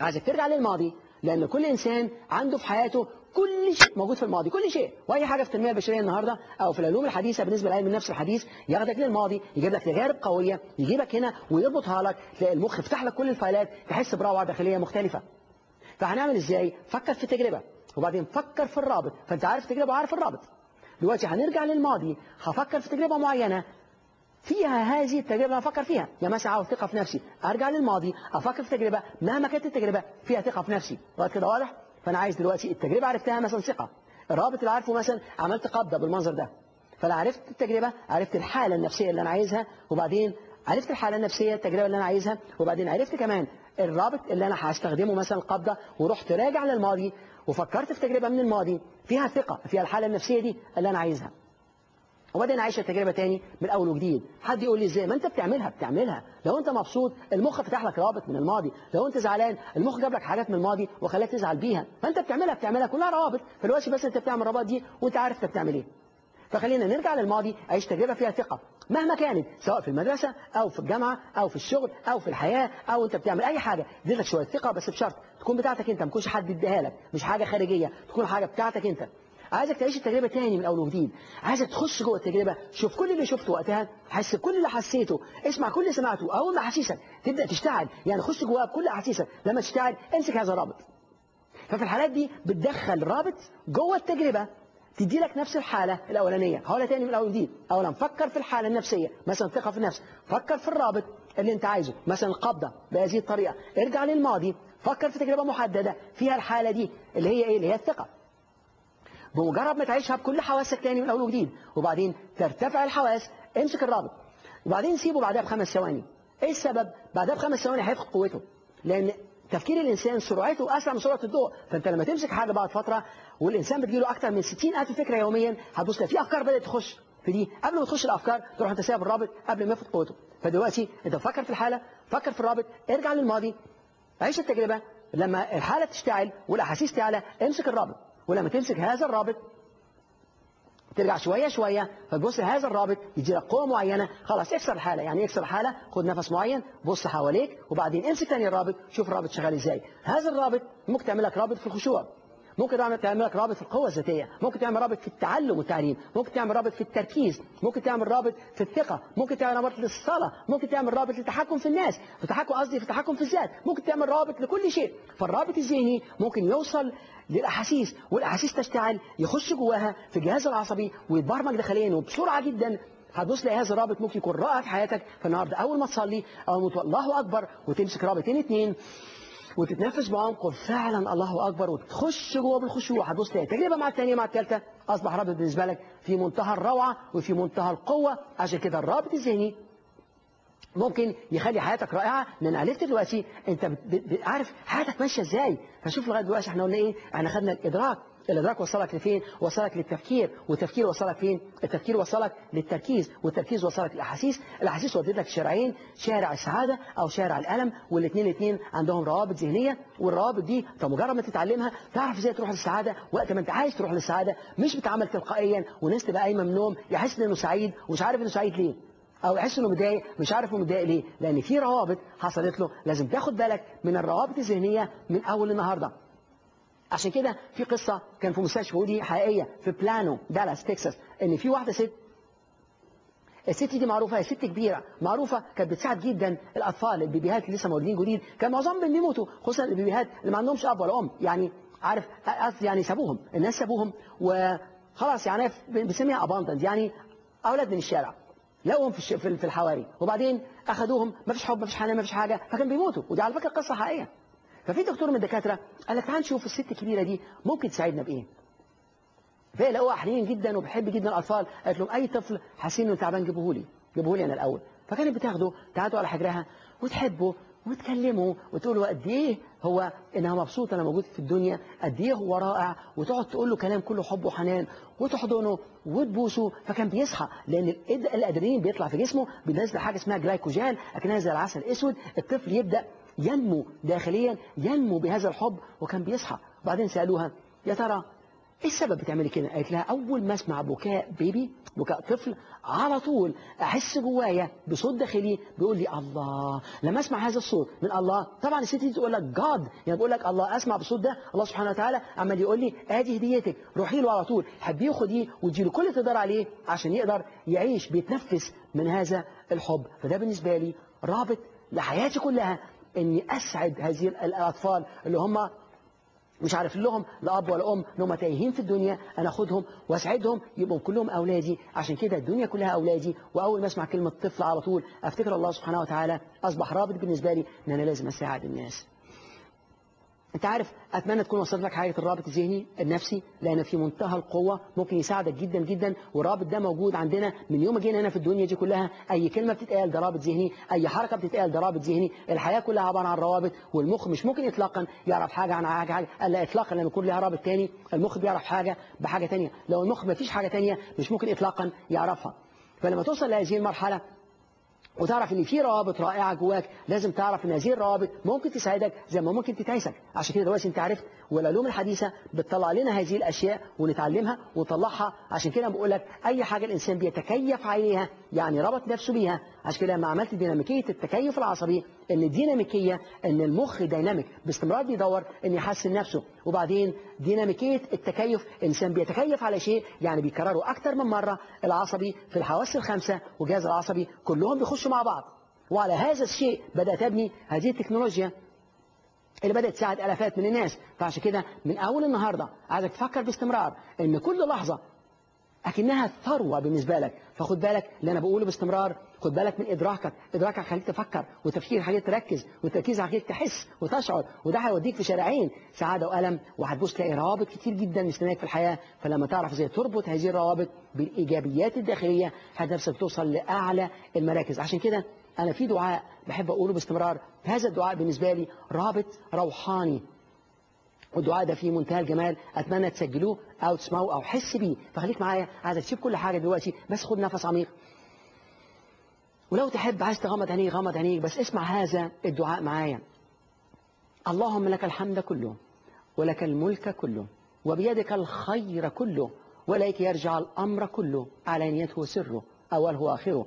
عايزك ترجع للماضي لأن كل إنسان عنده في حياته كل شيء موجود في الماضي كل شيء. وأي حاجة في التنمية البشرية النهارده أو في العلوم الحديثة بالنسبة لعلم النفس الحديث ياخدك للماضي يجيب لك تجارب قوية يجيبك هنا ويربطها لك تلاقي المخ يفتح لك كل الفايلات تحس بروعه داخلية مختلفة. فهنعمل إزاي؟ فكر في التجربه وبعدين فكر في الرابط. فأنت عارف التجربه وعارف الرابط. دلوقتي هنرجع للماضي. هفكر في تجربة معينة. فيها هذه التجربة أنا أفكر فيها. يعني مثلا عاوز ثقة في نفسي. أرجع للماضي أفكر في تجربة. مهما كانت التجربة فيها ثقة في نفسي. لغاية كده واضح؟ فأنا عايز دلوقتي التجربة عرفتها مثلا ثقة. الرابط اللي عارفه مثلا عملت قبضة بالمنظر ده. فأنا عرفت التجربة عرفت الحالة النفسية اللي أنا عايزها وبعدين عرفت الحالة النفسية التجربة اللي أنا عايزها وبعدين عرفت كمان الرابط اللي أنا هستخدمه مثلا القبضة ورحت راجع للماضي وفكرت في تجربة من الماضي فيها ثقة فيها الحالة النفسية دي اللي أنا عايزها. وبعدين عايش التجربة تاني من أول وجديد. حد يقول لي إزاي؟ ما أنت بتعملها بتعملها. لو أنت مبسوط المخ فتح لك رابط من الماضي. لو أنت زعلان المخ جاب لك حاجات من الماضي وخلاك تزعل بيها. فأنت بتعملها بتعملها. كلها روابط. فدلوقتي بس أنت بتعمل الروابط دي وأنت عارف أنت بتعمل إيه. فخلينا نرجع للماضي. عيش تجربة فيها ثقة. مهما كانت سواء في المدرسة أو في الجامعة أو في الشغل أو في الحياة أو أنت بتعمل أي حاجة. دي لك شوية ثقة بس بشرط تكون بتاعتك أنت. ما تكونش حد يديها لك. مش حاجة خارجية. تكون حاجة بتاعتك أنت. عايزك تعيش التجربة تاني من أول وجديد. عايزك تخش جوه التجربة شوف كل اللي شفته وقتها حس بكل اللي حسيته اسمع كل اللي سمعته. أول ما أحاسيسك تبدأ تشتعل يعني خش جواها بكل أحاسيسك لما تشتعل امسك هذا الرابط. ففي الحالات دي بتدخل رابط جوه التجربة تدي لك نفس الحالة الأولانية. هقولها تاني من الأول وجديد. أولا فكر في الحالة النفسية مثلا ثقة في النفس. فكر في الرابط اللي أنت عايزه مثلا القبضة بهذه الطريقة. ارجع للماضي فكر في تجربة محددة فيها الحالة دي اللي هي إيه؟ اللي هي الثقة. بمجرد ما تعيشها بكل حواسك تاني من أول وجديد. وبعدين ترتفع الحواس امسك الرابط. وبعدين سيبه بعدها بخمس ثواني. إيه السبب؟ بعدها بخمس ثواني هيفقد قوته. لأن تفكير الإنسان سرعته أسرع من سرعة الضوء. فأنت لما تمسك حاجة بعد فترة والإنسان بتجيله أكتر من 60000 فكرة يوميا هتبص في أفكار بدأت تخش. في دي قبل ما تخش الأفكار تروح أنت سايب الرابط قبل ما يفقد قوته. فدلوقتي أنت فكر في الحالة فكر في الرابط ارجع للماضي. عيش التجربة. لما الحالة تشتعل والأحاسيس تعلى امسك الرابط. ولما تمسك هذا الرابط ترجع شوية شوية فتبص هذا الرابط يجي لك قوة معينة خلاص اكسر الحالة يعني اكسر الحالة خد نفس معين بص حواليك وبعدين امسك تاني الرابط شوف الرابط شغال إزاي. هذا الرابط ممكن تعمل لك رابط في الخشوع. ممكن تعمل لك رابط في القوة الذاتية ممكن تعمل رابط في التعلم والتعليم ممكن تعمل رابط في التركيز ممكن تعمل رابط في الثقة ممكن تعمل رابط للصلاة ممكن تعمل رابط للتحكم في الناس في التحكم قصدي في التحكم في الذات ممكن تعمل رابط لكل شيء. فالرابط الذهني ممكن يوصل للأحاسيس والأحاسيس تشتعل يخش جواها في الجهاز العصبي ويتبرمج داخليا وبسرعة جدا. هتبص لي هذا الرابط ممكن يكون رائع في حياتك. فالنهاردة أول ما تصلي أو الله أكبر وتمسك رابطين اتنين وتتنفس بعمق وفعلا الله أكبر وتخش جوه بالخشوع. هتبص تلاقي تجربة مع الثانية مع الثالثه أصبح رابط بالنسبة لك في منتهى الروعة وفي منتهى القوة. عشان كده الرابط الذهني ممكن يخلي حياتك رائعة. لأن عرفت دلوقتي أنت عارف حياتك ماشية إزاي؟ فشوف لغاية دلوقتي إحنا قلنا إيه؟ إحنا خدنا الإدراك. الادراك وصلك لفين؟ وصلك للتفكير. والتفكير وصلك فين؟ التفكير وصلك للتركيز. والتركيز وصلك للأحاسيس. الأحاسيس ودت لك شارعين شارع السعادة أو شارع الألم والاثنين الاثنين عندهم روابط ذهنية. والروابط دي طب مجرد ما تتعلمها تعرف إزاي تروح للسعادة. وقت ما أنت عايز تروح للسعادة مش بتعمل تلقائيا وناس تبقى قايمة من النوم يحس إنه سعيد ومش عارف إنه سعيد ليه. أو يحس إنه متضايق مش عارف انه متضايق ليه. لأن في روابط حصلت له لازم تاخد بالك من الروابط الذهنية من أول النهارده. عشان كده في قصة كان في مستشفى ودي حقيقية في بلانو دالاس تكساس إن في واحدة ست الست دي معروفة هي ست كبيرة معروفة كانت بتساعد جدا الأطفال البيبيهات اللي لسه مولودين جديد. كان معظمهم بيموتوا خصوصا البيبيهات اللي ما عندهمش أب ولا أم. يعني عارف يعني سابوهم الناس سابوهم وخلاص يعني بنسميها abandoned يعني أولاد من الشارع. لقوهم في في الحواري. وبعدين اخذوهم ما فيش حب ما فيش حنان ما فيش حاجة فكان بيموتوا. ودي على فكرة قصة حقيقية. ففي دكتور من الدكاتره قال لك تعال نشوف الست الكبيرة دي ممكن تساعدنا بإيه؟ فهي لقوها حنين جدا وبحب جدا الأطفال. قالت لهم أي طفل حاسين إنه تعبان جيبوه لي جيبوه لي أنا الأول. فكانت بتاخده تقعدوا على حجرها وتحبه وتكلمه وتقول له قد إيه هو إنها مبسوطة أنا موجود في الدنيا قد إيه هو رائع. وتقعد تقول له كلام كله حب وحنان وتحضنه وتبوسه. فكان بيصحى لأن الأدرينالين بيطلع في جسمه بينزل حاجة اسمها جلايكوجين أكنها زي العسل الأسود. الطفل يبدأ ينمو داخليا ينمو بهذا الحب. وكان بيصحى بعدين سألوها يا ترى إيه السبب بتعملي كده؟ قالت لها أول ما أسمع بكاء بيبي بكاء طفل على طول أحس جوايا بصوت داخلي بيقول لي الله. لما أسمع هذا الصوت من الله طبعا الست دي تقول لك جاد يعني بقول لك الله أسمع بالصوت ده الله سبحانه وتعالى عمال يقول لي ادي هديتك روحي له على طول. حبيه خديه وادي له كل اللي تقدر عليه عشان يقدر يعيش بيتنفس من هذا الحب. فده بالنسبة لي رابط لحياتي كلها. إني أسعد هذه الأطفال اللي هم مش عارف لهم لا أب ولا أم ان هم تايهين في الدنيا أنا أخدهم وأسعدهم يبقوا كلهم أولادي. عشان كده الدنيا كلها أولادي. وأول ما أسمع كلمة طفل على طول أفتكر الله سبحانه وتعالى أصبح رابط بالنسبة لي إن أنا لازم أساعد الناس. انت عارف اتمنى تكون وصلت لك حاجة الرابط الذهني النفسي لأن في منتهى القوة ممكن يساعدك جدا جدا والرابط ده موجود عندنا من يوم ما جينا هنا في الدنيا دي كلها. أي كلمة بتتقال ده رابط ذهني أي حركة بتتقال ده رابط ذهني. الحياة كلها عبارة عن روابط والمخ مش ممكن اطلاقا يعرف حاجة عن حاجة حاجة إلا اطلاقا لما يكون لها رابط تاني. المخ بيعرف حاجة بحاجة تانية. لو المخ ما فيش حاجة تانية مش ممكن اطلاقا يعرفها. فلما توصل لهذه المرحلة وتعرف إن في روابط رائعة جواك لازم تعرف إن هذه الروابط ممكن تساعدك زي ما ممكن تتعسك. عشان كده دلوقتي أنت عرفت والعلوم الحديثة بتطلع لنا هذه الأشياء ونتعلمها ونطلعها عشان كده بقول لك أي حاجة الإنسان بيتكيف عليها يعني ربط نفسه بيها. عشان كده لما عملت ديناميكية التكيف العصبي إن الديناميكيه إن المخ ديناميك باستمرار بيدور إن يحسن نفسه. وبعدين ديناميكية التكيف الانسان بيتكيف على شيء يعني بيكرره أكتر من مرة. العصبي في الحواس الخمسة والجهاز العصبي كلهم بيخشوا مع بعض. وعلى هذا الشيء بدأت أبني هذه التكنولوجيا. اللي بدأت تساعد آلافات من الناس. فعشان كده من أول النهاردة عايزك تفكر باستمرار إن كل لحظة أكنها ثروة بالنسبة لك. فخد بالك اللي أنا بقوله باستمرار خد بالك من إدراكك. إدراكك هيخليك تفكر وتفكير هيخليك تركز والتركيز هيخليك تحس وتشعر وده هيوديك في شارعين سعادة وألم وهتبص تلاقي روابط كتير جدا مستنياك في الحياة. فلما تعرف إزاي تربط هذه الروابط بالإيجابيات الداخلية هتنفسك توصل لأعلى المراكز. عشان كده أنا في دعاء بحب أقوله باستمرار. هذا الدعاء بالنسبة لي رابط روحاني. والدعاء ده فيه منتهى الجمال. أتمنى تسجلوه أو تسمعوه أو حس بيه. فخليك معايا. عايزك تسيب كل حاجة دلوقتي. بس خد نفس عميق. ولو تحب عايز تغمض عينيك غمض عينيك. بس اسمع هذا الدعاء معايا. اللهم لك الحمد كله ولك الملك كله وبيدك الخير كله وإليك يرجع الأمر كله علانيته وسره اوله واخره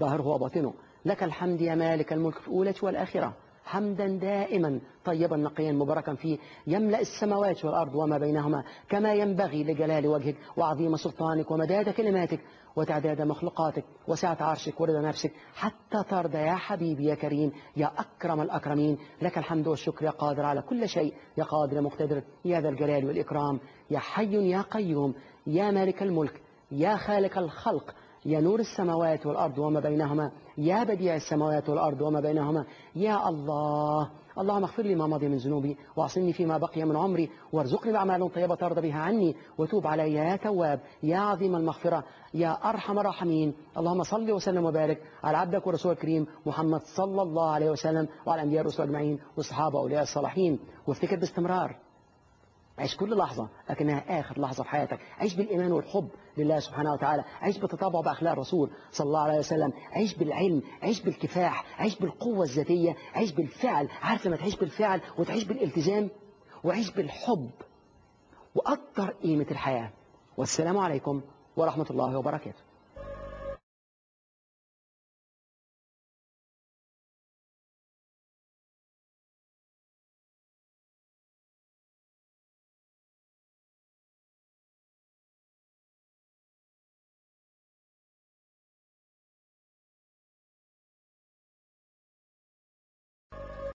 ظاهره وباطنه. لك الحمد يا مالك الملك في الأولى والاخره حمدا دائما طيبا نقيا مباركا فيه. يملأ السماوات والأرض وما بينهما كما ينبغي لجلال وجهك وعظيم سلطانك ومداد كلماتك وتعداد مخلوقاتك وسعة عرشك ورضا نفسك حتى ترضى يا حبيبي يا كريم يا أكرم الأكرمين. لك الحمد والشكر يا قادر على كل شيء. يا قادر مقتدر يا ذا الجلال والإكرام. يا حي يا قيوم يا مالك الملك يا خالق الخلق. يا نور السماوات والأرض وما بينهما يا بديع السماوات والأرض وما بينهما يا الله. اللهم اغفر لي ما مضي من ذنوبي وأعصمني فيما بقي من عمري وارزقني بأعمال طيبة ترضى بها عني وتوب علي يا تواب يا عظيم المغفرة يا أرحم الراحمين. اللهم صل وسلم وبارك على عبدك ورسولك الكريم محمد صلى الله عليه وسلم وعلى الأنبياء والرسل أجمعين والصحابة وأولياء الصالحين. وافتكر باستمرار. عيش كل لحظة لكنها آخر لحظة في حياتك. عيش بالإيمان والحب. لله سبحانه وتعالى عيش بالتطابع بأخلاق الرسول صلى الله عليه وسلم عيش بالعلم عيش بالكفاح عيش بالقوة الذاتية عيش بالفعل عارف لما تعيش بالفعل وتعيش بالالتزام؟ وعيش بالحب وقدر قيمة الحياة. والسلام عليكم ورحمة الله وبركاته.